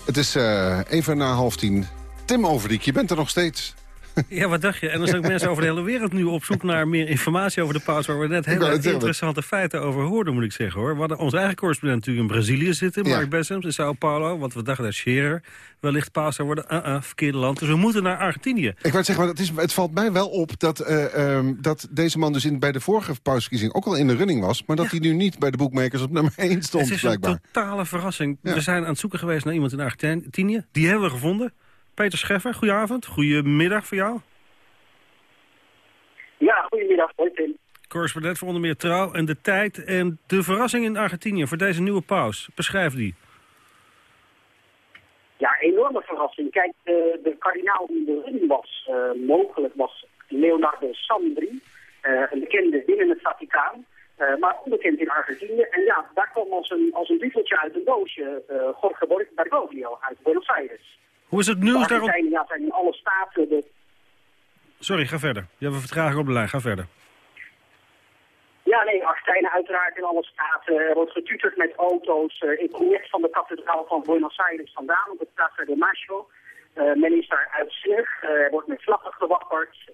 Het is uh, even na half tien. Tim Overdiek, je bent er nog steeds. <laughs> Ja, wat dacht je? En dan zijn ook mensen over de hele wereld nu op zoek naar meer informatie over de paus... waar we net hele interessante feiten over hoorden, moet ik zeggen. hoor. We hadden onze eigen correspondent natuurlijk in Brazilië zitten, Mark Bessems, in Sao Paulo. Want we dachten dat Scherer wellicht paus zou worden. Uh -uh, verkeerde land. Dus we moeten naar Argentinië. Ik wou zeggen, maar het, is, het valt mij wel op dat, uh, um, dat deze man dus in, bij de vorige pausverkiezing ook al in de running was... maar dat hij nu niet bij de boekmakers op nummer 1 stond, Het is blijkbaar. een totale verrassing. We zijn aan het zoeken geweest naar iemand in Argentinië. Die hebben we gevonden. Peter Scheffer, goedenavond. Goedemiddag voor jou. Ja, goedemiddag. Hoi Tim. Correspondent voor onder meer Trouw en De Tijd. En de verrassing in Argentinië voor deze nieuwe paus. Beschrijf die. Ja, enorme verrassing. Kijk, de, de kardinaal die in de running was, uh, mogelijk was Leonardo Sandri. Uh, een bekende binnen het Vaticaan. Uh, maar onbekend in Argentinië. En ja, daar kwam als een, als een uit een doosje Jorge Bergoglio uit Buenos Aires. Hoe is het nieuws daarop? Ja, zijn in alle staten... De... Sorry, ga verder. Je hebt een vertraging op de lijn. Ga verder. Ja, nee, Argentijnen uiteraard in alle staten. Er wordt getuterd met auto's. Uh, ik kom net van de kathedraal van Buenos Aires vandaan, op het Plaza de Mayo. Uh, men is daar uitzinnig. Uh, er wordt met vlaggen gewapperd.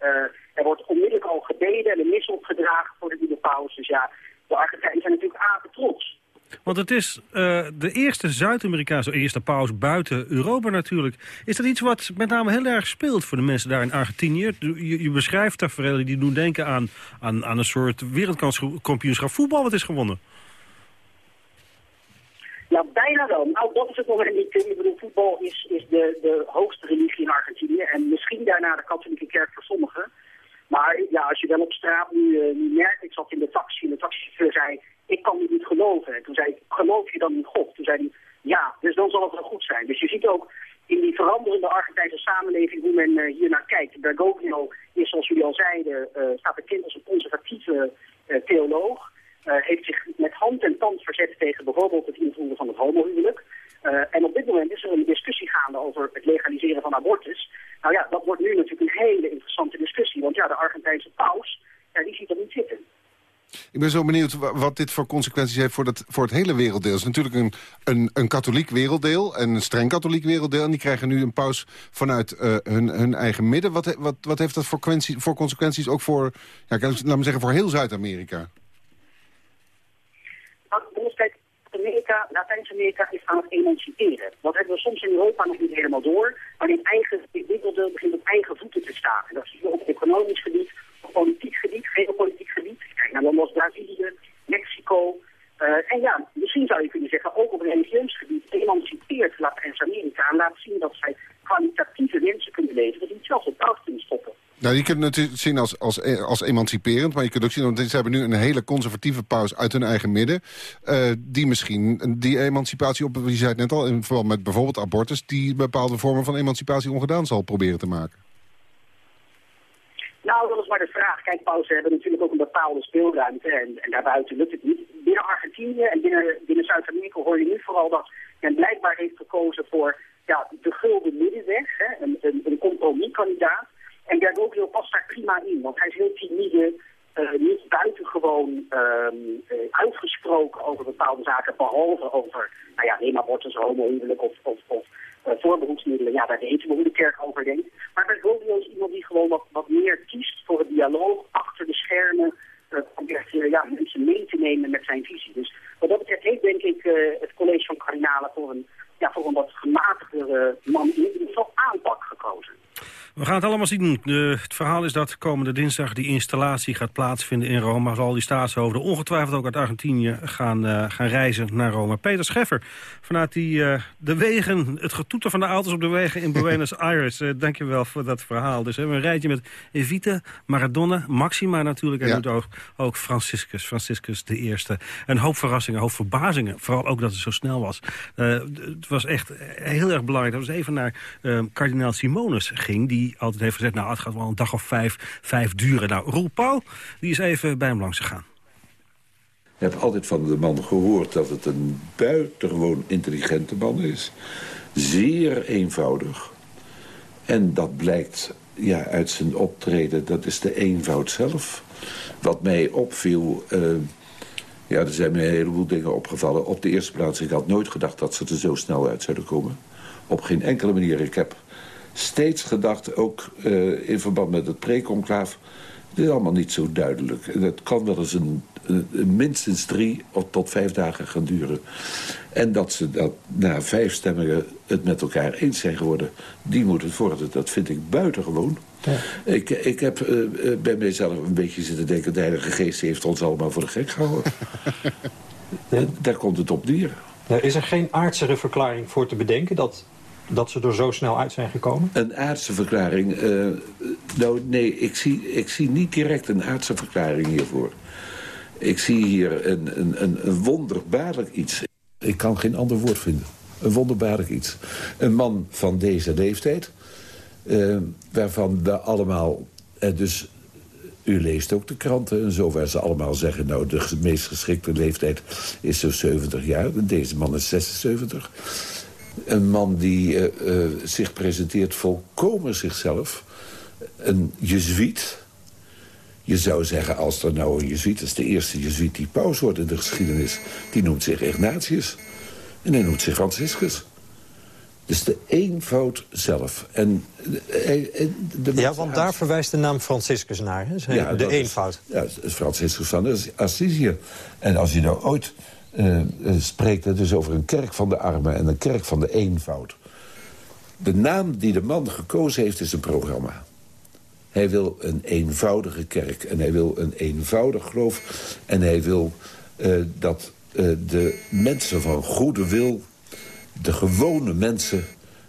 er wordt onmiddellijk al gebeden en een mis opgedragen voor de nieuwe paus. Dus ja, de Argentijnen zijn natuurlijk apen trots. Want het is uh, de eerste Zuid-Amerikaanse, eerste paus buiten Europa natuurlijk. Is dat iets wat met name heel erg speelt voor de mensen daar in Argentinië? Je, je beschrijft tafereelen die doen denken aan, aan, aan een soort wereldkampioenschap voetbal wat is gewonnen. Ja, bijna wel. Nou, dat is het moment niet. Ik bedoel, voetbal is, is de, de hoogste religie in Argentinië. En misschien daarna de katholieke kerk voor sommigen. Maar ja, als je wel op straat nu, uh, merkt, ik zat in de taxi en de taxichauffeur zei, ik kan dit niet geloven. En toen zei ik, geloof je dan in God? Toen zei hij, ja, dus dan zal het wel goed zijn. Dus je ziet ook in die veranderende Argentijnse samenleving hoe men uh, hier naar kijkt. Bergoglio is, zoals jullie al zeiden, uh, staat bekend als een conservatieve theoloog. heeft zich met hand en tand verzet tegen bijvoorbeeld het invoeren van het homohuwelijk. en op dit moment is er een discussie gaande over het legaliseren van abortus. Nou ja, dat wordt nu natuurlijk een hele interessante discussie. Want ja, de Argentijnse paus, ja, die ziet dat niet zitten. Ik ben zo benieuwd wat dit voor consequenties heeft voor, dat, voor het hele werelddeel. Het is natuurlijk een, een, een katholiek werelddeel en een streng katholiek werelddeel. En die krijgen nu een paus vanuit uh, hun, hun eigen midden. Wat, wat, wat heeft dat voor, consequenties ook voor, ja, laat me zeggen, voor heel Zuid-Amerika? Amerika, Latijns-Amerika is aan het emanciperen. Dat hebben we soms in Europa nog niet helemaal door. Maar in eigen werelddeel begint op eigen voeten te staan. En dat je op economisch gebied, op politiek gebied, geopolitiek gebied. Kijk naar landen als Brazilië, Mexico. Uh, en ja, misschien zou je kunnen zeggen, ook op religieus gebied emancipeert Latijns-Amerika en laat zien dat zij kwalitatieve mensen kunnen leveren die zelfs op touw kunnen stoppen. Nou, je kunt het zien als, als, als emanciperend... maar je kunt ook zien, want ze hebben nu een hele conservatieve paus uit hun eigen midden... Uh, die misschien die emancipatie, op, je zei het net al... in verband met bijvoorbeeld abortus... die bepaalde vormen van emancipatie ongedaan zal proberen te maken. Nou, dat is maar de vraag. Kijk, pauzen hebben natuurlijk ook een bepaalde speelruimte... en, en daarbuiten lukt het niet. Binnen Argentinië en binnen, binnen Zuid-Amerika hoor je nu vooral dat... men blijkbaar heeft gekozen voor ja, de gulden middenweg, hè, een, een, een compromiskandidaat... En Bergoglio past daar prima in, want hij is heel timide, uh, niet buitengewoon uh, uitgesproken over bepaalde zaken, behalve over, nou ja, neem abortus, homohuwelijk of, of, of uh, voorbehoedsmiddelen. Ja, daar weten we hoe de kerk over denkt. Maar Bergoglio is iemand die gewoon wat, wat meer kiest voor het dialoog achter de schermen, probeert ja, mensen mee te nemen met zijn visie. Dus wat dat betreft heeft denk ik het college van kardinalen voor een, ja, voor een wat gematigdere man in ieder geval aanpak gekozen. We gaan het allemaal zien. De, het verhaal is dat komende dinsdag die installatie gaat plaatsvinden in Rome. Zal die staatshoofden ongetwijfeld ook uit Argentinië gaan, uh, gaan reizen naar Rome. Peter Scheffer, vanuit die, uh, de wegen, het getoeter van de auto's op de wegen in Buenos <laughs> Aires. Uh, Dank je wel voor dat verhaal. Dus we hebben een rijtje met Evita, Maradona, Maxima natuurlijk. En ja. ook, ook Franciscus, Franciscus de Eerste. Een hoop verrassingen, een hoop verbazingen. Vooral ook dat het zo snel was. het was echt heel erg belangrijk dat we even naar kardinaal Simonus ging... die altijd heeft gezegd... nou, het gaat wel een dag of vijf, vijf duren. Nou, Roel Pauw, die is even bij hem langs gegaan. Ik heb altijd van de man gehoord dat het een buitengewoon intelligente man is. Zeer eenvoudig. En dat blijkt ja, uit zijn optreden, dat is de eenvoud zelf. Wat mij opviel... Uh, ja, er zijn me een heleboel dingen opgevallen. Op de eerste plaats, ik had nooit gedacht dat ze er zo snel uit zouden komen. Op geen enkele manier. Ik heb steeds gedacht, ook uh, in verband met het preconclaaf... het is allemaal niet zo duidelijk. Het kan wel eens een, een, minstens drie of tot vijf dagen gaan duren. En dat ze dat na vijf stemmingen het met elkaar eens zijn geworden... die moet het vorderen. Dat vind ik buitengewoon. Ja. Ik, ik heb uh, bij mijzelf een beetje zitten denken... de Heilige Geest heeft ons allemaal voor de gek gehouden. Daar komt het op neer. Is er geen aardsere verklaring voor te bedenken... dat dat ze er zo snel uit zijn gekomen? Een aardse verklaring? Uh, nou, nee, ik zie, ik zie niet direct een aardse verklaring hiervoor. Ik zie hier een, een, een, wonderbaarlijk iets. Ik kan geen ander woord vinden. Een wonderbaarlijk iets. Een man van deze leeftijd... Uh, waarvan we allemaal... Uh, dus u leest ook de kranten en zo, waar ze allemaal zeggen... nou, de meest geschikte leeftijd is zo'n 70 jaar. Deze man is 76. Een man die uh, uh, zich presenteert volkomen zichzelf. Een jezuïet. Je zou zeggen, als er nou een jezuïet is... de eerste jezuïet die paus wordt in de geschiedenis... die noemt zich Ignatius. En hij noemt zich Franciscus. Dus de eenvoud zelf. En, eh, de, ja, want daar verwijst de naam Franciscus naar, hè? Ja, de eenvoud. Is, ja, Franciscus van Assisi. En als je nou ooit uh, spreekt het dus over een kerk van de armen... en een kerk van de eenvoud. De naam die de man gekozen heeft is een programma. Hij wil een eenvoudige kerk en hij wil een eenvoudig geloof... en hij wil uh, dat de mensen van goede wil, de gewone mensen...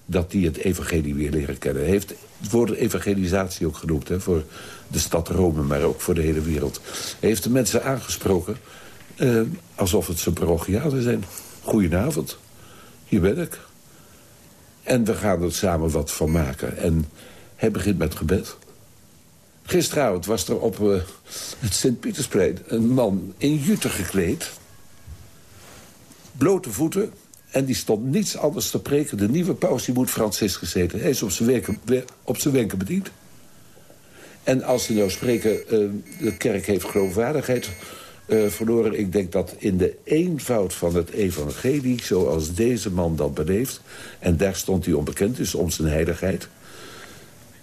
dat die het evangelie weer leren kennen. Hij heeft het woord evangelisatie ook genoemd... Hè, voor de stad Rome, maar ook voor de hele wereld. Hij heeft de mensen aangesproken uh, alsof het zijn parochialen zijn. Goedenavond, hier ben ik. En we gaan er samen wat van maken. En hij begint met gebed. Gisteravond was er op uh, het Sint-Pietersplein een man in jute gekleed. Blote voeten. En die stond niets anders te preken. De nieuwe paus die moet Franciscus heten. Hij is op zijn, wenken, op zijn bediend. En als ze nou spreken, uh, de kerk heeft geloofwaardigheid uh, verloren. Ik denk dat in de eenvoud van het evangelie, zoals deze man dat beleeft... en daar stond hij onbekend, dus om zijn heiligheid...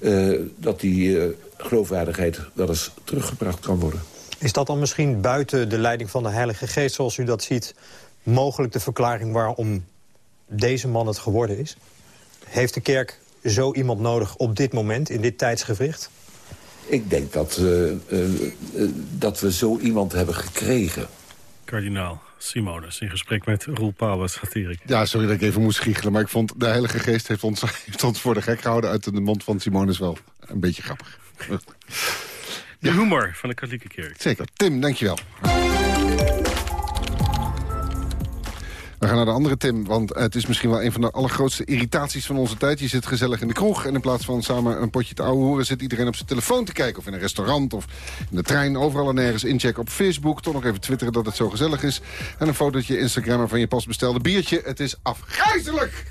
Uh, dat die uh, geloofwaardigheid wel eens teruggebracht kan worden. Is dat dan misschien buiten de leiding van de Heilige Geest, zoals u dat ziet... mogelijk de verklaring waarom deze man het geworden is? Heeft de kerk zo iemand nodig op dit moment, in dit tijdsgevricht? Ik denk dat, uh, dat we zo iemand hebben gekregen. Kardinaal Simonis in gesprek met Roel Pauwers, satiric. Ja, sorry dat ik even moest giechelen, maar ik vond de Heilige Geest heeft ons, <laughs> heeft ons voor de gek gehouden uit de mond van Simonis wel een beetje grappig. De humor van de katholieke kerk. Zeker. Tim, dankjewel. We gaan naar de andere Tim, want het is misschien wel een van de allergrootste irritaties van onze tijd. Je zit gezellig in de kroeg en in plaats van samen een potje te ouwe horen... zit iedereen op zijn telefoon te kijken. Of in een restaurant of in de trein, overal en nergens inchecken op Facebook. Toch nog even twitteren dat het zo gezellig is. En een fotootje Instagrammen van je pas bestelde biertje. Het is afgrijzelijk!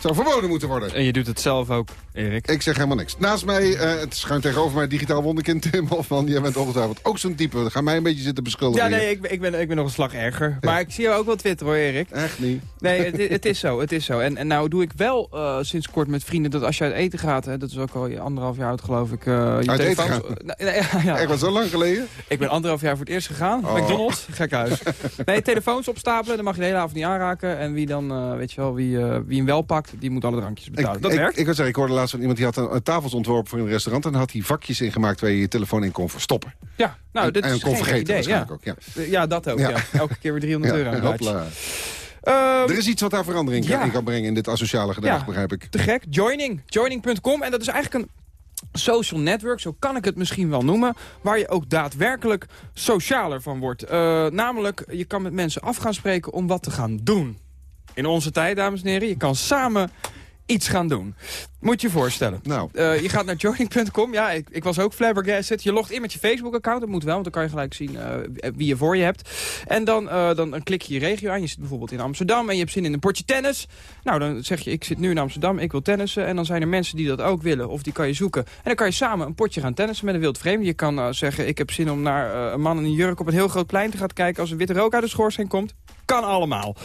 Zou verboden moeten worden. En je doet het zelf ook, Erik. Ik zeg helemaal niks. Naast mij, uh, het schuin tegenover mij, digitaal wonderkind Tim Hofman. Jij bent ongetwijfeld ook zo'n type. Ga mij een beetje zitten beschuldigen. Ja, nee, ik, ik, ben, ik ben nog een slag erger. Maar ik zie jou ook wel twitter hoor, Erik. Echt niet. Nee, het, het is zo, het is zo. En, en nou doe ik wel uh, sinds kort met vrienden dat als je uit eten gaat... Hè, dat is ook al anderhalf jaar oud geloof ik. Uh, je uit eten gaan? Nee, <laughs> ja, ja. Echt, wat zo lang geleden? Ik ben anderhalf jaar voor het eerst gegaan. Oh. McDonald's, gek huis. <laughs> nee, telefoons opstapelen, dan mag je de hele avond niet aanraken. En wie dan, weet je wel, wie, wie hem wel pakt, die moet alle drankjes betalen. Ik, dat ik, werkt. Ik, ik, zeggen, ik hoorde laatst van iemand die had een, een tafels ontworpen voor een restaurant... en had hij vakjes ingemaakt waar je je telefoon in kon verstoppen. Ja, nou, en, dit en is kon vergeten idee, waarschijnlijk ja. ook. Ja. ja, dat ook. Ja. Elke keer weer 300 euro aan hopla. Um, er is iets wat daar verandering ja. in kan brengen in dit asociale gedrag, ja, begrijp ik. Te gek. Joining. Joining.com. En dat is eigenlijk een social network, zo kan ik het misschien wel noemen... waar je ook daadwerkelijk socialer van wordt. Uh, namelijk, je kan met mensen af gaan spreken om wat te gaan doen. In onze tijd, dames en heren, je kan samen iets gaan doen. Moet je je voorstellen. Nou. Uh, je gaat naar joining.com. Ja, ik, ik, was ook flabbergasted. Je logt in met je Facebook-account. Dat moet wel, want dan kan je gelijk zien uh, wie je voor je hebt. En dan, uh, dan, dan, klik je je regio aan. Je zit bijvoorbeeld in Amsterdam en je hebt zin in een potje tennis. Nou, dan zeg je, ik zit nu in Amsterdam, ik wil tennissen. En dan zijn er mensen die dat ook willen. Of die kan je zoeken. En dan kan je samen een potje gaan tennissen met een wild vreemde. Je kan zeggen, ik heb zin om naar een man in een jurk op een heel groot plein te gaan kijken... als er witte rook uit de schoorsteen komt. Kan allemaal.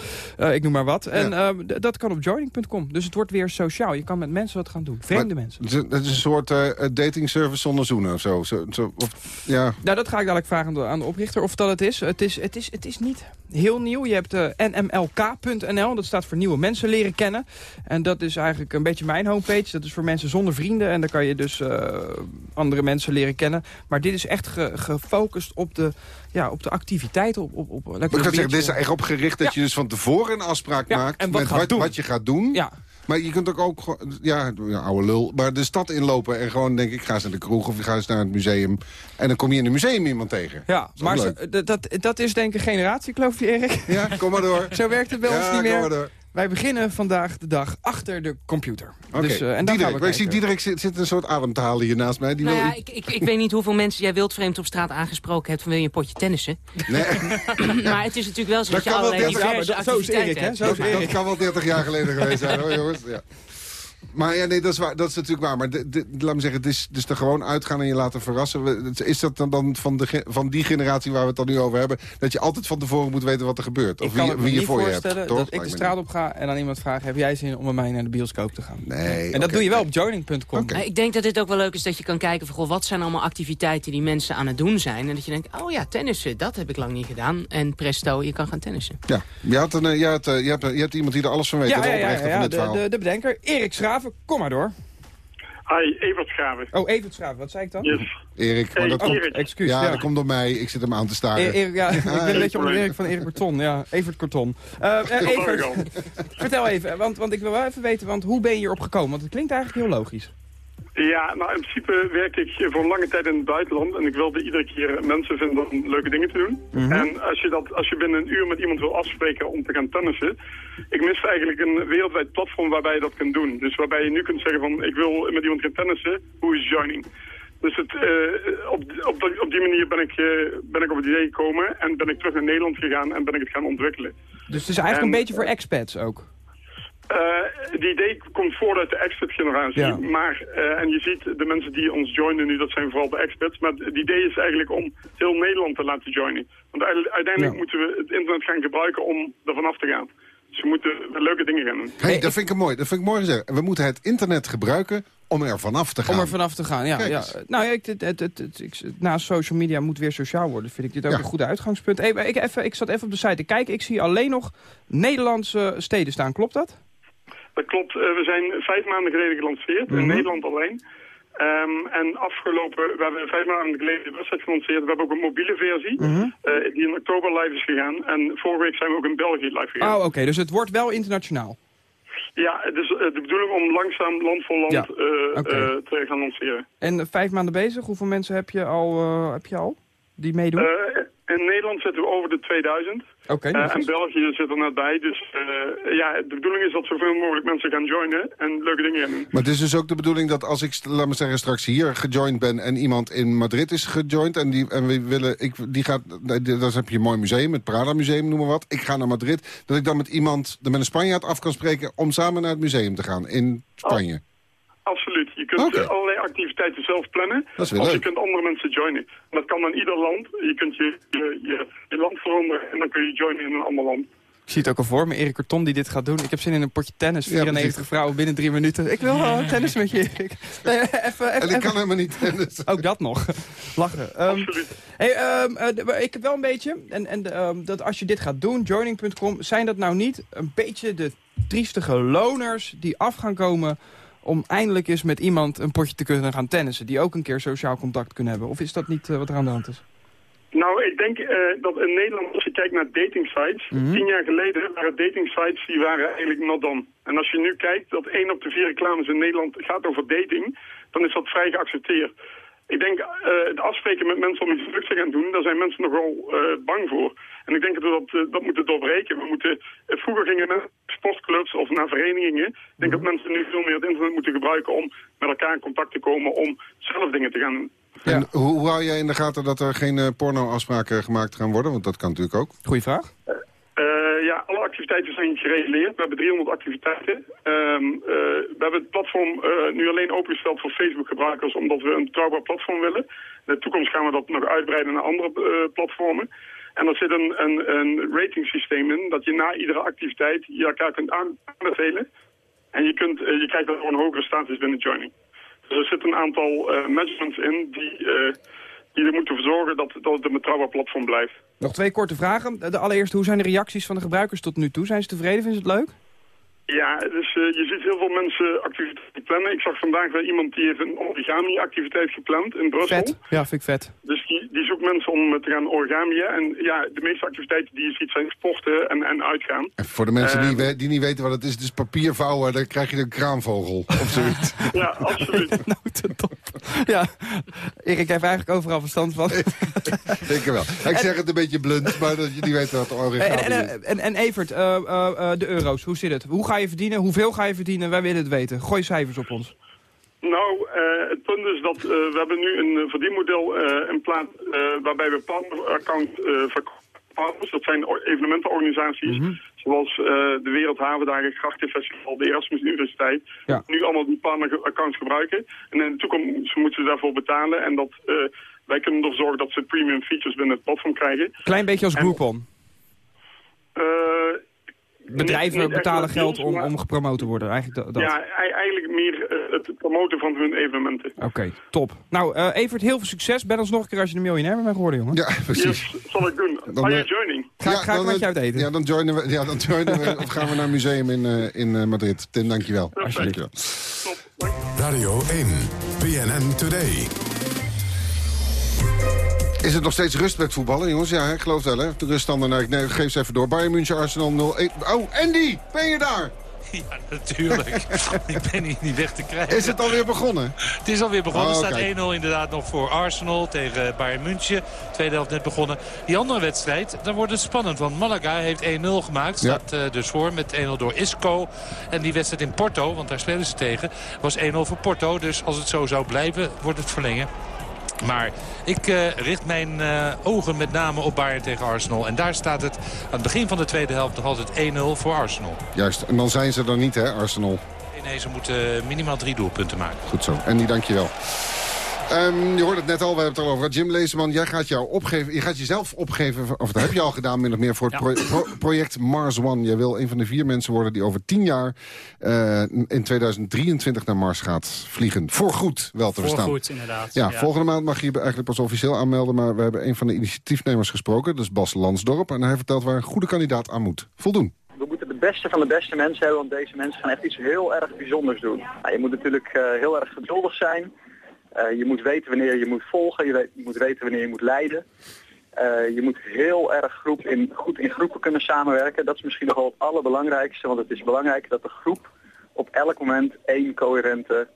ik noem maar wat. En ja. dat kan op joining.com. Dus het wordt weer sociaal. Je kan met mensen wat gaan doen. Vreemde maar, mensen. Het is een soort uh, dating service zonder zoenen of zo. zo, zo of, ja. Nou, dat ga ik dadelijk vragen aan de, aan de, oprichter of dat het is. Het is, het is, het is niet heel nieuw. Je hebt nmlk.nl. Dat staat voor nieuwe mensen leren kennen. En dat is eigenlijk een beetje mijn homepage. Dat is voor mensen zonder vrienden. En daar kan je dus andere mensen leren kennen. Maar dit is echt ge, gefocust op de, ja, op de activiteit. Op, op, op, ik kan zeggen, dit is er echt op gericht dat ja. je dus van tevoren een afspraak ja, maakt. En wat, met wat, wat, je gaat doen. Ja. Maar je kunt ook, ook ja, oude lul, maar de stad inlopen en gewoon denk ik, ga eens naar de kroeg of ik ga eens naar het museum. En dan kom je in een museum iemand tegen. Ja, maar zo, dat, dat is denk ik een generatiekloof, Erik. Ja, kom maar door. <laughs> zo werkt het bij ja, ons niet meer. Kom maar door. Wij beginnen vandaag de dag achter de computer. Oké, okay. dus, uh, en Diederik, ik zie Diederik zit, zit een soort adem te halen hier naast mij. Die nou wil... ja, ik, ik, ik weet niet hoeveel mensen jij wildvreemd op straat aangesproken hebt... van wil je een potje tennissen? Nee. <laughs> maar het is natuurlijk wel zo dat, dat je allerlei 30, diverse ja, zo is Erik, hè? Zo is dat, dat kan wel 30 jaar geleden geweest zijn, hoor jongens. Ja. Maar ja, nee, dat is, waar, dat is natuurlijk waar. Maar de, de, laat me zeggen, het is dus er gewoon uitgaan en je laten verrassen. Is dat dan, dan van, de, van die generatie waar we het dan nu over hebben... dat je altijd van tevoren moet weten wat er gebeurt? Of ik kan wie, wie je voor je voorstellen hebt, toch? dat ik de straat op ga en aan iemand vraag... heb jij zin om met mij naar de bioscoop te gaan? Nee. En dat doe je wel op joining.com. Maar Ik denk dat dit ook wel leuk is dat je kan kijken... Van, goh, wat zijn allemaal activiteiten die mensen aan het doen zijn. En dat je denkt, oh ja, tennissen, dat heb ik lang niet gedaan. En presto, je kan gaan tennissen. Ja, je, had een, eh, je, had, eh, je, hebt, je hebt iemand die er alles van weet. Ja, de ja, ja, de, de, de bedenker. Erik Schraven, kom maar door. Hi, Evert Schaven. Oh, Evert Schraven, wat zei ik dan? Yes. Erik, maar Hey, dat komt. Excuus, ja, ja. dat komt door mij. Ik zit hem aan te staren. E- Erik, ja, <laughs> ik ben een beetje onder de Erik van Erik Korton. Ja, Evert Korton. Eh, eh, Evert, vertel even, want, want ik wil wel even weten, want hoe ben je hierop gekomen? Want het klinkt eigenlijk heel logisch. Ja, nou in principe werkte ik voor lange tijd in het buitenland en ik wilde iedere keer mensen vinden om leuke dingen te doen. Mhm. En als je, dat, als je binnen een uur met iemand wil afspreken om te gaan tennissen, ik mis eigenlijk een wereldwijd platform waarbij je dat kunt doen. Dus waarbij je nu kunt zeggen van ik wil met iemand gaan tennissen, hoe is joining? Dus het, eh, op, op, die- op die manier ben ik, eh, ben ik op het idee gekomen en ben ik terug naar Nederland gegaan en ben ik het gaan ontwikkelen. Dus het is eigenlijk En- een beetje voor expats ook. Eh, die idee komt voort uit de expert-generatie. Ja. Maar, eh, en je ziet de mensen die ons joinen nu, dat zijn vooral de experts. Maar het idee is eigenlijk om heel Nederland te laten joinen. Want uite- uiteindelijk Ja. moeten we het internet gaan gebruiken om er vanaf te gaan. Dus we moeten leuke dingen gaan doen. Hey, dat vind ik mooi. Dat vind ik mooi gezegd. We moeten het internet gebruiken om er vanaf te gaan. Om er vanaf te gaan, ja. Ja. Nou, ja, ik, het, het, het, het- ik, naast social media moet weer sociaal worden. Vind ik dit ook Ja. een goede uitgangspunt. Hey, maar ik, even, ik zat even op de site te kijken. Ik zie alleen nog Nederlandse steden staan. Klopt dat? Dat klopt. Eh, we zijn vijf maanden geleden gelanceerd, in Mhm. Nederland alleen. Ehm, en afgelopen, we hebben vijf maanden geleden de website gelanceerd. We hebben ook een mobiele versie, Mhm. eh, die in oktober live is gegaan. En vorige week zijn we ook in België live gegaan. Oh, oké. Dus het wordt wel internationaal. Ja, het is de bedoeling om langzaam land voor land Ja, eh, te gaan lanceren. En vijf maanden bezig. Hoeveel mensen heb je al, heb je al die meedoen? In Nederland zitten we over de 2000. Oké, Eh, en België zit er net bij. Dus eh, ja, de bedoeling is dat zoveel mogelijk mensen gaan joinen en leuke dingen doen. Maar het is dus ook de bedoeling dat als ik, laat me zeggen, straks hier gejoind ben... en iemand in Madrid is gejoind en, die, en we willen, ik, die gaat... Dan heb je een mooi museum, het Prada Museum, noem maar wat. Ik ga naar Madrid, dat ik dan met iemand, met een Spanjaard af kan spreken... om samen naar het museum te gaan in Spanje. Absoluut. Je kunt allerlei activiteiten zelf plannen. Dat is weer of je kunt andere mensen joinen. Dat kan in ieder land. Je kunt je, je, je, je land veranderen en dan kun je joinen in een ander land. Ik zie het ook al voor me, Erik Korton die dit gaat doen. Ik heb zin in een potje tennis. Ja, 94 precies. vrouwen binnen drie minuten. Ik wil wel tennis met je, Erik. <laughs> Nee, even, even, En ik even- kan helemaal niet tennis. Ook dat nog. <laughs> Lachen. Ehm, Absoluut. hey, ehm, eh, ik heb wel een beetje, en, en ehm, dat als je dit gaat doen, joining.com, zijn dat nou niet een beetje de triestige loners die af gaan komen om eindelijk eens met iemand een potje te kunnen gaan tennissen, die ook een keer sociaal contact kunnen hebben? Of is dat niet eh, wat er aan de hand is? Nou, ik denk eh, dat in Nederland, als je kijkt naar dating sites, Mhm. tien jaar geleden waren dating sites die waren eigenlijk not done. En als je nu kijkt dat één op de vier reclames in Nederland gaat over dating, dan is dat vrij geaccepteerd. Ik denk, eh, het afspreken met mensen om iets leuks te gaan doen, daar zijn mensen nogal bang voor. En ik denk dat we dat, eh, dat moeten doorbreken. We moeten, eh, vroeger gingen mensen naar sportclubs of naar verenigingen. Ik denk dat mensen nu veel meer het internet moeten gebruiken om met elkaar in contact te komen, om zelf dingen te gaan doen. En hoe, hoe hou jij in de gaten dat er geen eh, porno-afspraken gemaakt gaan worden? Want dat kan natuurlijk ook. Goeie vraag. Eh, ja, alle activiteiten zijn gereguleerd. We hebben 300 activiteiten. Ehm, eh, we hebben het platform eh, nu alleen opengesteld voor Facebook-gebruikers... omdat we een betrouwbaar platform willen. In de toekomst gaan we dat nog uitbreiden naar andere eh, platformen. En er zit een, een, een ratingsysteem in... dat je na iedere activiteit je elkaar kunt aan- aanbevelen. En je, kunt, eh, je krijgt daardoor een hogere status binnen joining. Dus er zitten een aantal eh measurements in die, eh, die er moeten voor zorgen dat, dat het een betrouwbaar platform blijft. Nog twee korte vragen. De allereerste, hoe zijn de reacties van de gebruikers tot nu toe? Zijn ze tevreden? Vinden ze het leuk? Ja, dus eh, je ziet heel veel mensen activiteiten plannen. Ik zag vandaag weer iemand die heeft een origami-activiteit gepland in Brussel. Vet. Ja, vind ik vet. Dus die, die zoekt mensen om eh, te gaan origamieën. En ja, de meeste activiteiten die je ziet zijn sporten en, en uitgaan. En voor de mensen die, we- die niet weten wat het is, is papier vouwen. Dan krijg je een kraanvogel of <laughs> zoiets. Ja, absoluut. <laughs> Ja, Erik heeft eigenlijk overal verstand van. <laughs> Zeker wel. Ik zeg het een beetje blunt, maar dat je niet weet wat En, origami en, is. en, en, en Evert, eh, eh, eh, de euro's, hoe zit het? Hoe ga je verdienen? Hoeveel ga je verdienen? Wij willen het weten. Gooi cijfers op ons. Nou, eh, het punt is dat eh, we hebben nu een eh, verdienmodel eh, in plaats waarbij we partneraccount verkopen. Dat zijn or- evenementenorganisaties. Zoals de Wereldhavendagen, Grachtenfestival, de Erasmus Universiteit. Ja. Nu allemaal die partneraccounts gebruiken. En in de toekomst moeten ze daarvoor betalen. En dat, wij kunnen ervoor zorgen dat ze premium features binnen het platform krijgen. Klein beetje als Groupon. Uh, Bedrijven niet- niet betalen geld om, om gepromoot te worden. Eigenlijk dat. dat. Ja, e- eigenlijk meer eh, het promoten van hun evenementen. Oké, top. Nou, eh Evert, heel veel succes. Ben ons nog een keer als je een miljonair bent geworden, jongen. Ja, precies. Yes, zal ik doen. Dan, Are eh, you joining? Ga, Ja, ga ik met je uit eten. Ja, dan joinen we, ja, dan joinen we of gaan we naar een museum in, eh, in eh, Madrid. Tim, dankjewel. Dankjewel. Radio 1, BNN Today. Is het nog steeds rust met voetballen, jongens? Ja, ik geloof wel, hè? De ruststanden, nou, ik nee, geef ze even door. Bayern München, Arsenal 0-1. Oh, Andy, ben je daar? <laughs> Ja, natuurlijk. <laughs> ik ben hier niet weg te krijgen. Is het alweer begonnen? Het is alweer begonnen. Oh, staat kijk. 1-0 inderdaad nog voor Arsenal tegen Bayern München. Tweede helft net begonnen. Die andere wedstrijd, dan wordt het spannend. Want Malaga heeft 1-0 gemaakt. Staat eh, dus voor met 1-0 door Isco. En die wedstrijd in Porto, want daar spelen ze tegen, was 1-0 voor Porto. Dus als het zo zou blijven, wordt het verlengen. Maar ik eh, richt mijn eh, ogen met name op Bayern tegen Arsenal. En daar staat het aan het begin van de tweede helft nog altijd 1-0 voor Arsenal. Juist, en dan zijn ze er niet, hè, Arsenal. Nee, ze moeten minimaal drie doelpunten maken. Goed zo. Andy, dankjewel. Ehm, je hoort het net al, we hebben het al over. Jim Leeseman, jij gaat, jou opgeven, je gaat jezelf opgeven, of dat heb je al gedaan min of meer... voor het pro- pro- project Mars One. Jij wil een van de vier mensen worden die over tien jaar... eh, in 2023 naar Mars gaat vliegen. Voorgoed, wel te verstaan. Voorgoed, inderdaad. Ja, Ja. volgende maand mag je je eigenlijk pas officieel aanmelden... maar we hebben een van de initiatiefnemers gesproken, dat is Bas Lansdorp... en hij vertelt waar een goede kandidaat aan moet. Voldoen. We moeten de beste van de beste mensen hebben, want deze mensen gaan echt iets heel erg bijzonders doen. Nou, je moet natuurlijk eh, heel erg geduldig zijn. Eh, je moet weten wanneer je moet volgen. Je, weet- je moet weten wanneer je moet leiden. Eh, je moet heel erg groep in, goed in groepen kunnen samenwerken. Dat is misschien nog wel het allerbelangrijkste, want het is belangrijk dat de groep op elk moment één coherente,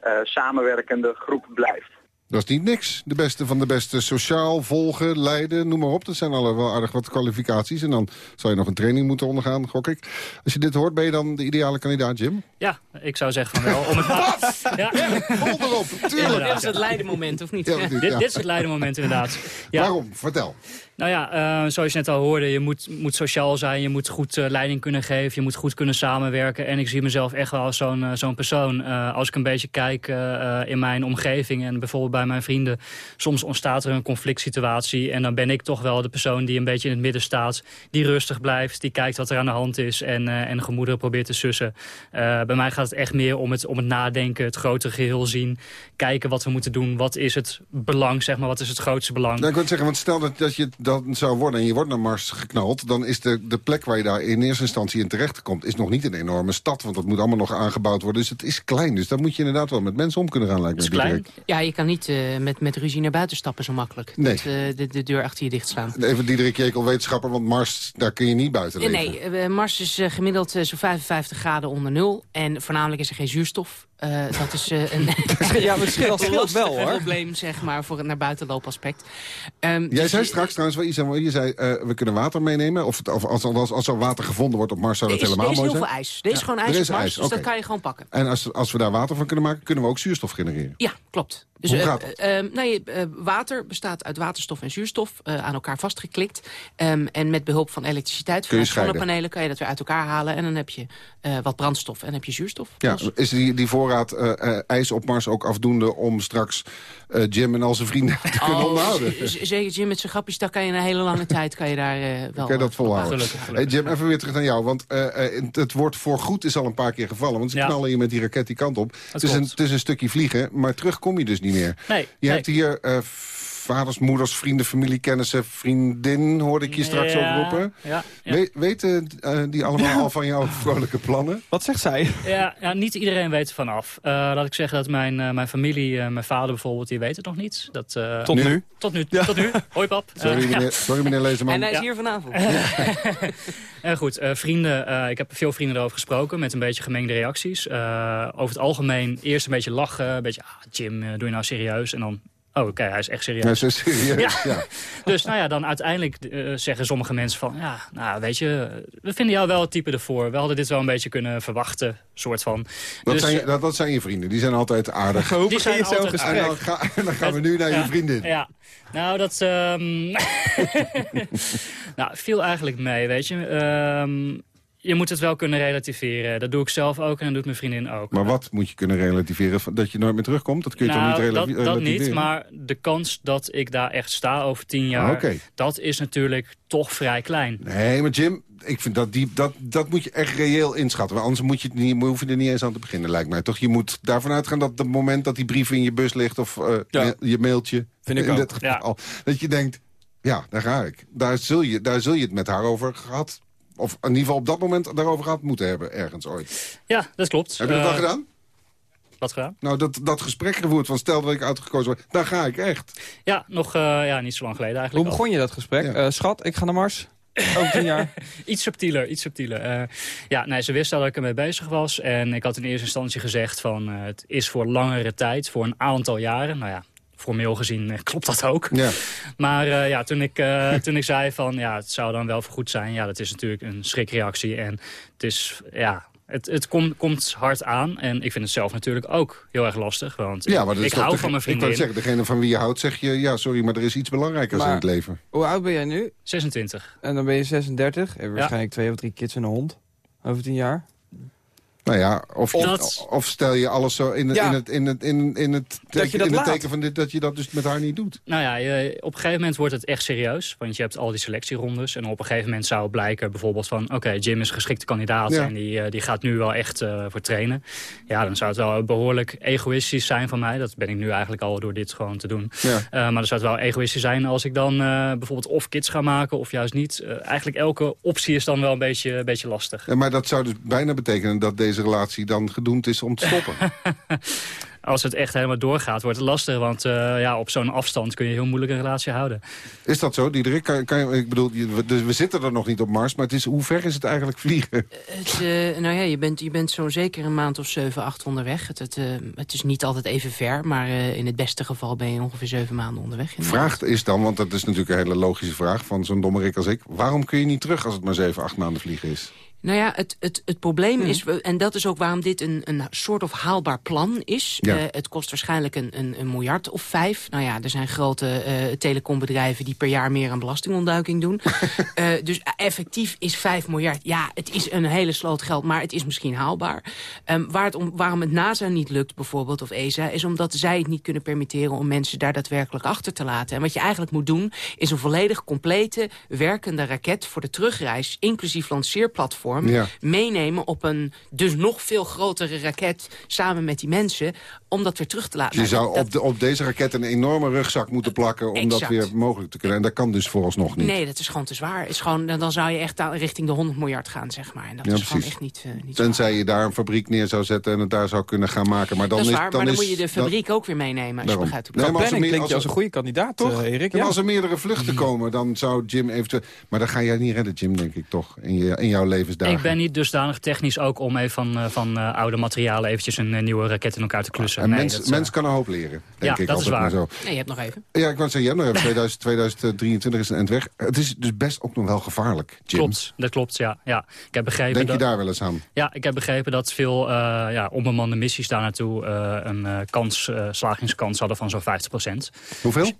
eh, samenwerkende groep blijft. Dat is niet niks. De beste van de beste. Sociaal, volgen, leiden, noem maar op. Dat zijn alle wel aardig wat kwalificaties. En dan zal je nog een training moeten ondergaan, gok ik. Als je dit hoort, ben je dan de ideale kandidaat, Jim? Ja, ik zou zeggen van wel. Om het Ja, vol erop, tuurlijk. Dat is ja. het leidenmoment, of niet? Ja, Dit, ja. dit is het leidenmoment inderdaad. Ja. Waarom? Vertel. Nou ja, eh, zoals je net al hoorde, je moet, moet sociaal zijn, je moet goed eh, leiding kunnen geven, je moet goed kunnen samenwerken. En ik zie mezelf echt wel als zo'n eh, zo'n persoon. Als ik een beetje kijk in mijn omgeving en bijvoorbeeld bij mijn vrienden, soms ontstaat er een conflict situatie. En dan ben ik toch wel de persoon die een beetje in het midden staat, die rustig blijft, die kijkt wat er aan de hand is en, en gemoederen probeert te sussen. Bij mij gaat het echt meer om het, om het nadenken, het grotere geheel zien, kijken wat we moeten doen, wat is het belang, zeg maar, wat is het grootste belang. Nou, ik wil zeggen, want stel dat, dat je dat zou worden en je wordt naar Mars geknald... dan is de, de plek waar je daar in eerste instantie in terecht komt... is nog niet een enorme stad, want dat moet allemaal nog aangebouwd worden. Dus het is klein, dus daar moet je inderdaad wel met mensen om kunnen gaan. Lijkt me Het is klein. Diederik. Ja, je kan niet eh, met, met ruzie naar buiten stappen zo makkelijk. Nee. Eh, de, de deur achter je dicht slaan. Even Diederik Jekel, wetenschapper, want Mars, daar kun je niet buiten Eh, leven. Nee, Mars is gemiddeld zo'n 55 graden onder nul. En voornamelijk is er geen zuurstof. Eh, dat is eh, een <laughs> Ja, maar het scheelt- wel, hoor. probleem, zeg maar, voor het naar buiten loopaspect. Ehm, Jij dus zei je- straks trouwens wel iets, aan- je zei eh, we kunnen water meenemen. Of, of als, als, als er water gevonden wordt op Mars zou dat er is, er helemaal is mooi heel zijn. veel ijs. Er is gewoon Er ijs is op Mars, ijs, dus dat kan je gewoon pakken. En als, als we daar water van kunnen maken, kunnen we ook zuurstof genereren. Ja, klopt. Dus, Hoe eh, gaat dat? eh, nee, water bestaat uit waterstof en zuurstof eh, aan elkaar vastgeklikt. Ehm, en met behulp van elektriciteit Kun je vanuit scheiden. zonnepanelen kan je dat weer uit elkaar halen. En dan heb je eh, wat brandstof en heb je zuurstof. Ja, is die, die voorraad eh, eh, ijs op Mars ook afdoende om straks eh, Jim en al zijn vrienden te kunnen Oh, onderhouden? z- z- Zeker Jim met zijn grapjes, daar kan je een hele lange tijd kan je daar eh, wel... Kan je dat volhouden? gelukkig, Hey Jim, even weer terug naar jou. Want het woord voorgoed is al een paar keer gevallen. Want ze Ja. knallen je met die raket die kant op. Het is, een, het is een stukje vliegen, maar terug kom je dus niet meer. Nee, Je nee. hebt hier eh, vaders, moeders, vrienden, familie, kennissen, vriendin, hoorde ik je straks Ja, ook roepen. ja, ja. We- weten eh, die allemaal al van jouw <laughs> vrolijke plannen? Wat zegt zij? Ja, ja, niet iedereen weet er vanaf. Eh laat ik zeggen dat mijn, eh, mijn familie, mijn vader bijvoorbeeld, die weet het nog niet. Dat, eh, Tot nu? Tot nu, tot nu. Hoi pap. Sorry meneer, sorry meneer Lezeman. En hij is Ja. hier vanavond. <laughs> En goed, eh, vrienden, eh, ik heb veel vrienden erover gesproken met een beetje gemengde reacties. Eh, over het algemeen eerst een beetje lachen, een beetje, ah, Jim, doe je nou serieus? En dan, oh oké, hij is echt serieus. Ja, zo serieus, ja. <laughs> Dus nou ja, dan uiteindelijk eh, zeggen sommige mensen van... ja, nou weet je, we vinden jou wel het type ervoor. We hadden dit wel een beetje kunnen verwachten, soort van. Dat, Dus, zijn, eh, dat, dat zijn je vrienden, die zijn altijd aardig. Hoe Die begin je zijn zo'n altijd- En gesprek? dan, ga- en dan gaan we nu naar je vriendin. Ja, nou dat ehm, <laughs> nou, viel eigenlijk mee, weet je. Ehm, je moet het wel kunnen relativeren. Dat doe ik zelf ook en dat doet mijn vriendin ook. Maar wat moet je kunnen relativeren? Dat je nooit meer terugkomt? Dat kun je nou, toch niet rela dat, dat niet, maar de kans dat ik daar echt sta over tien jaar... Ah, dat is natuurlijk toch vrij klein. Nee, maar Jim, ik vind dat, die, dat, dat moet je echt reëel inschatten. Want anders moet je, het niet, hoef je er niet eens aan te beginnen, lijkt mij. Toch, je moet daarvan uitgaan dat het moment dat die brief in je bus ligt... of uh, je mailtje, vind ik in ook. dit geval, dat je denkt... Ja, daar ga ik. Daar zul, je, daar zul je het met haar over gehad of in ieder geval op dat moment daarover gehad moeten hebben, ergens ooit. Ja, dat klopt. Heb je dat Uh, al gedaan? Wat gedaan? Nou, dat, dat gesprek gevoerd van stel dat ik uitgekozen word, daar ga ik echt. Ja, nog uh, ja, niet zo lang geleden Hoe eigenlijk. begon je dat gesprek? Ja. Uh, schat, ik ga naar Mars. Over tien jaar. <laughs> iets subtieler, iets subtieler. Uh, ja, nee, ze wist al dat ik ermee bezig was. En ik had in eerste instantie gezegd van het is voor langere tijd, voor een aantal jaren. Nou ja, formeel gezien uh, klopt dat ook. Ja. Maar uh, ja, toen, ik, uh, toen ik zei van ja, het zou dan wel vergoed zijn. Ja, dat is natuurlijk een schrikreactie. En het is, ja, het, het kom, komt hard aan. En ik vind het zelf natuurlijk ook heel erg lastig. Want ja, maar ik hou de, van mijn vriendin. Ik kan zeggen, degene van wie je houdt zeg je... ja, sorry, maar er is iets belangrijkers maar, in het leven. Hoe oud ben jij nu? 26. En dan ben je 36. En waarschijnlijk ja. twee of drie kids en een hond. Over tien jaar. Nou ja, of, je, dat... of stel je alles zo in ja. in het, in het, in, in het, in teken van dit, dat je dat dus met haar niet doet. Nou ja, je, op een gegeven moment wordt het echt serieus. Want je hebt al die selectierondes. En op een gegeven moment zou het blijken bijvoorbeeld van... oké, okay, Jim is een geschikte kandidaat ja. en die, uh, die gaat nu wel echt uh, voor trainen. Ja, dan zou het wel behoorlijk egoïstisch zijn van mij. Dat ben ik nu eigenlijk al door dit gewoon te doen. Ja. Uh, maar dan zou het wel egoïstisch zijn als ik dan uh, bijvoorbeeld of kids ga maken... of juist niet. Eigenlijk elke optie is dan wel een beetje, een beetje lastig. Ja, maar dat zou dus bijna betekenen dat deze relatie dan gedoemd is om te stoppen. <laughs> Als het echt helemaal doorgaat, wordt het lastig. Want uh, ja, op zo'n afstand kun je heel moeilijk een relatie houden. Is dat zo, Diederik? Kan, kan je, ik bedoel, je, dus we zitten er nog niet op Mars, maar het is, hoe ver is het eigenlijk vliegen? Het, uh, nou ja, je bent, je bent zo'n zeker een maand of 7, 8 onderweg. Het, het, uh, het is niet altijd even ver, maar in het beste geval ben je ongeveer 7 maanden onderweg. Vraag is dan, want dat is natuurlijk een hele logische vraag van zo'n dommerik als ik. Waarom kun je niet terug als het maar 7, 8 maanden vliegen is? Nou ja, het, het, het probleem is, en dat is ook waarom dit een, een soort of haalbaar plan is. Ja. Uh, het kost waarschijnlijk een, een, een, miljard of vijf. Nou ja, er zijn grote uh, telecombedrijven die per jaar meer aan belastingontduiking doen. uh, <laughs> dus effectief is vijf miljard. Ja, het is een hele sloot geld, maar het is misschien haalbaar. Um, waar het om, waarom het NASA niet lukt bijvoorbeeld, of ESA, is omdat zij het niet kunnen permitteren om mensen daar daadwerkelijk achter te laten. En wat je eigenlijk moet doen, is een volledig complete, werkende raket voor de terugreis, inclusief lanceerplatform ja. meenemen op een dus nog veel grotere raket samen met die mensen om dat weer terug te laten. Je zou op, de, op deze raket een enorme rugzak moeten plakken om exact. dat weer mogelijk te kunnen. En dat kan dus vooralsnog niet. Nee, dat is gewoon te zwaar. Is gewoon, dan zou je echt richting de 100 miljard gaan, zeg maar. En dat ja, is precies. gewoon echt niet, uh, niet Tenzij je daar een fabriek neer zou zetten en het daar zou kunnen gaan maken. Maar dan dat is is, waar, dan maar dan is, moet je de fabriek ook weer meenemen. Als Daarom. je begrijpt Nee, maar als er meer- als een goede kandidaat, Toch? uh, Erik. En Ja. als er meerdere vluchten komen, dan zou Jim eventueel... Maar dan ga jij niet redden, Jim, denk ik toch, in, je, in jouw levensdagen. Ik ben niet dusdanig technisch ook om even van, uh, van uh, oude materialen eventjes een uh, nieuwe raket in elkaar te klussen. En Nee, mens, dat, mens kan een hoop leren, denk Ja, ik dat is maar waar. zo. Nee, je hebt nog even. Ja, ik wou zeggen, je hebt nog even 2000, 2023 is een eind weg. Het is dus best ook nog wel gevaarlijk, Jim. Klopt, dat klopt, ja. ja. Ik heb begrepen Denk je daar wel eens aan? Ja, ik heb begrepen dat veel uh, ja, onbemande missies daar naartoe uh, een kans, uh, slagingskans hadden van zo'n 50% Hoeveel? 50%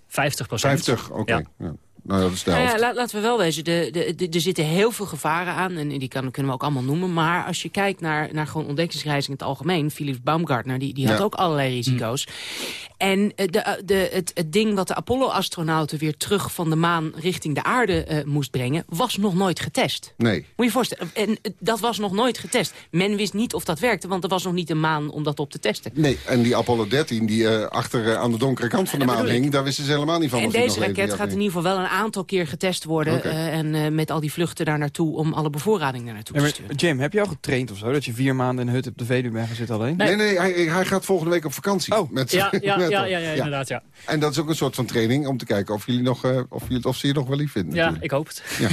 50, oké. Ja. Ja. Nou, dat is de Nou ja, la- laten we wel wezen, de, de, de- er zitten heel veel gevaren aan. En die kan, kunnen we ook allemaal noemen. Maar als je kijkt naar, naar gewoon ontdekkingsreizen in het algemeen... Philips Baumgartner, die, die had Ja. ook allerlei risico's. En eh, de, eh, de, het, het ding wat de Apollo-astronauten weer terug van de maan... richting de aarde eh, moest brengen, was nog nooit getest. Nee. Moet je je voorstellen, en dat was nog nooit getest. Men wist niet of dat werkte, want er was nog niet een maan om dat op te testen. Nee, en die Apollo 13 die achter aan de donkere kant van de maan hing... daar wisten ze helemaal niet van. En of deze raket ja, gaat in ieder geval wel een aantal keer getest worden. Eh, en eh, met al die vluchten daar naartoe om alle bevoorrading daar naartoe Ja, te sturen. Jim, heb je al getraind of zo? Dat je vier maanden in een hut op de Veluwe bent zitten alleen? Nee, nee, hij, hij gaat volgende week op vakantie. Oh. met, Ja, ja, met- ja, ja, ja, inderdaad, ja. En dat is ook een soort van training om te kijken of, jullie nog, eh, of, jullie, of ze je nog wel lief vinden. Ja, natuurlijk. ik hoop het. Ja,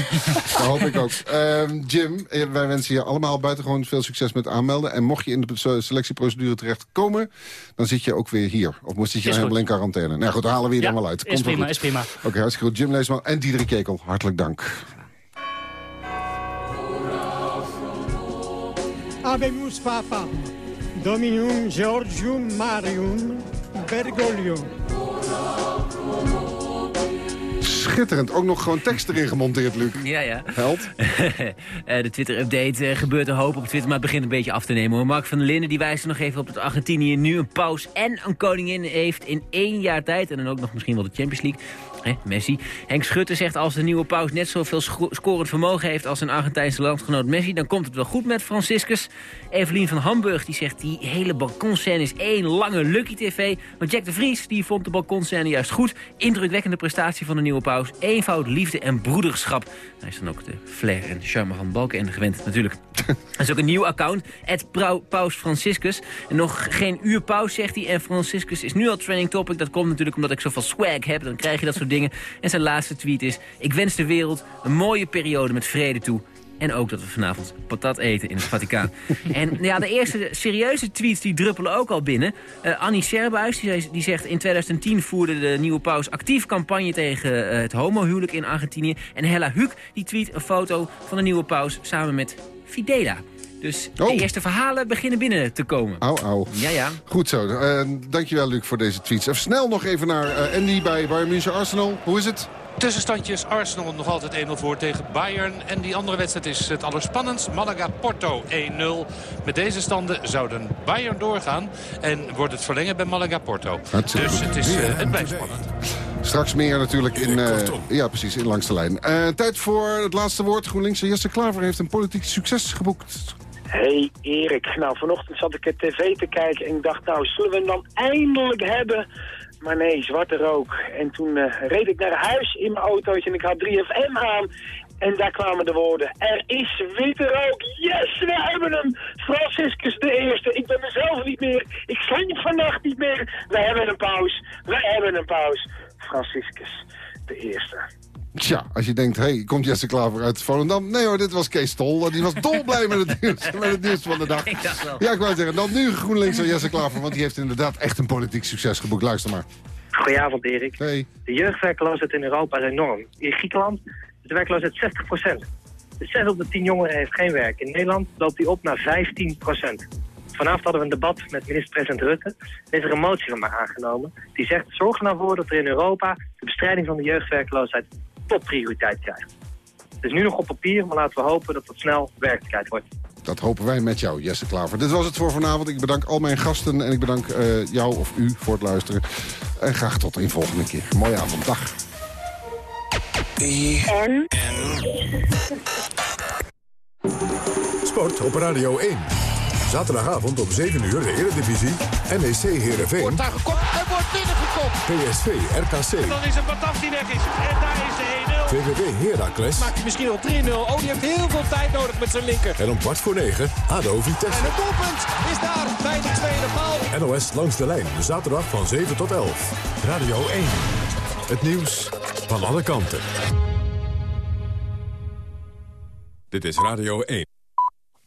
dat hoop ik ook. Ehm, Jim, wij wensen je allemaal buitengewoon veel succes met aanmelden. En mocht je in de se- selectieprocedure terechtkomen, dan zit je ook weer hier. Of moest je helemaal in quarantaine. Nou goed, dan halen we je Ja, dan wel uit. is Komt prima, is prima. Oké, hartstikke goed. Jim En Diederik Kekel, hartelijk dank. Habemus Papa, Dominum Georgium Marium Bergoglio. Schitterend. Ook nog gewoon tekst erin gemonteerd, Luc. Ja, ja. Held. <laughs> Eh, de Twitter-update uh, gebeurt een hoop op Twitter, maar het begint een beetje af te nemen. Hoor. Mark van der Linden die wijst er nog even op dat Argentinië nu een paus en een koningin heeft in één jaar tijd. En dan ook nog misschien wel de Champions League. Messi. Henk Schutte zegt als de nieuwe paus net zoveel scorend vermogen heeft als een Argentijnse landgenoot Messi, dan komt het wel goed met Franciscus. Evelien van Hamburg die zegt die hele balkonscène is één lange Lucky TV. Want Jack de Vries die vond de balkonscène juist goed. Indrukwekkende prestatie van de nieuwe paus. Eenvoud, liefde en broederschap. Hij is dan ook de flair en charme van Balkenende gewend natuurlijk. <laughs> Dat is ook een nieuw account, Paus Franciscus. En nog geen uur paus, zegt hij. En Franciscus is nu al trending topic. Dat komt natuurlijk omdat ik zoveel swag heb. Dan krijg je dat soort dingen. En zijn laatste tweet is... Ik wens de wereld een mooie periode met vrede toe. En ook dat we vanavond patat eten in het Vaticaan. <laughs> en ja, de eerste serieuze tweets die druppelen ook al binnen. Uh, Annie Serbuis die, die, zegt in 2010 voerde de nieuwe paus actief campagne tegen uh, het homohuwelijk in Argentinië. En Hella Huuk die tweet een foto van de nieuwe paus samen met Fidela. Dus de Oh. eerste verhalen beginnen binnen te komen. Au, au. Ja, ja. Goed zo. Eh, dankjewel, Luc, voor deze tweets. Even snel nog even naar eh, Andy bij Bayern München Arsenal. Hoe is het? Tussenstandjes Arsenal nog altijd 1-0 voor tegen Bayern. En die andere wedstrijd is het allerspannendst. Malaga-Porto 1-0. Met deze standen zouden Bayern doorgaan. En wordt het verlengen bij Malaga-Porto. Dus het, is, eh, het blijft spannend. Straks meer natuurlijk in, eh, ja, precies, in Langs de Lijn. Eh, tijd voor het laatste woord. GroenLinks Jesse Klaver heeft een politiek succes geboekt. Hey Erik, nou vanochtend zat ik het tv te kijken en ik dacht nou zullen we hem dan eindelijk hebben? Maar nee, zwarte rook. En toen eh, reed ik naar huis in mijn autootje en ik had 3FM aan. En daar kwamen de woorden, er is witte rook. Yes, we hebben hem. Franciscus de Eerste. Ik ben mezelf niet meer. Ik sliep vannacht niet meer. We hebben een paus. We hebben een paus. Franciscus de Eerste. Tja, als je denkt, hey, komt Jesse Klaver uit Volendam? Nee hoor, dit was Kees Tol. Die was dolblij <laughs> met het nieuws, met het nieuws van de dag. Ik dacht wel. Ja, ik wou zeggen, dan nu GroenLinks en Jesse Klaver... want die heeft inderdaad echt een politiek succes geboekt. Luister maar. Goedenavond, Erik. Hey. De jeugdwerkloosheid in Europa is enorm. In Griekenland is de werkloosheid 60% Dus 6 op de 10 jongeren heeft geen werk. In Nederland loopt die op naar 15% Vanavond hadden we een debat met minister-president Rutte. Er is er een motie van mij aangenomen. Die zegt, zorg er nou voor dat er in Europa de bestrijding van de jeugdwerkloosheid topprioriteit krijgt. Het is nu nog op papier, maar laten we hopen dat dat snel werkelijkheid wordt. Dat hopen wij met jou, Jesse Klaver. Dit was het voor vanavond. Ik bedank al mijn gasten en ik bedank eh, jou of u voor het luisteren. En graag tot een volgende keer. Mooie avond. Dag. Sport op Radio 1. Zaterdagavond om 7 uur de Eredivisie. NEC Heerenveen. Wordt daar gekopt en wordt binnengekopt. PSV RKC. En dan is het Bataf die weg is. En daar is de 1-0. VVV Heracles. Maakt hij misschien al 3-0. Oh, die heeft heel veel tijd nodig met zijn linker. En om kwart voor 9 ADO Vitesse. En het doelpunt is daar bij de tweede paal. NOS langs de lijn. Zaterdag van 7 tot 11. Radio 1. Het nieuws van alle kanten. Dit is Radio 1.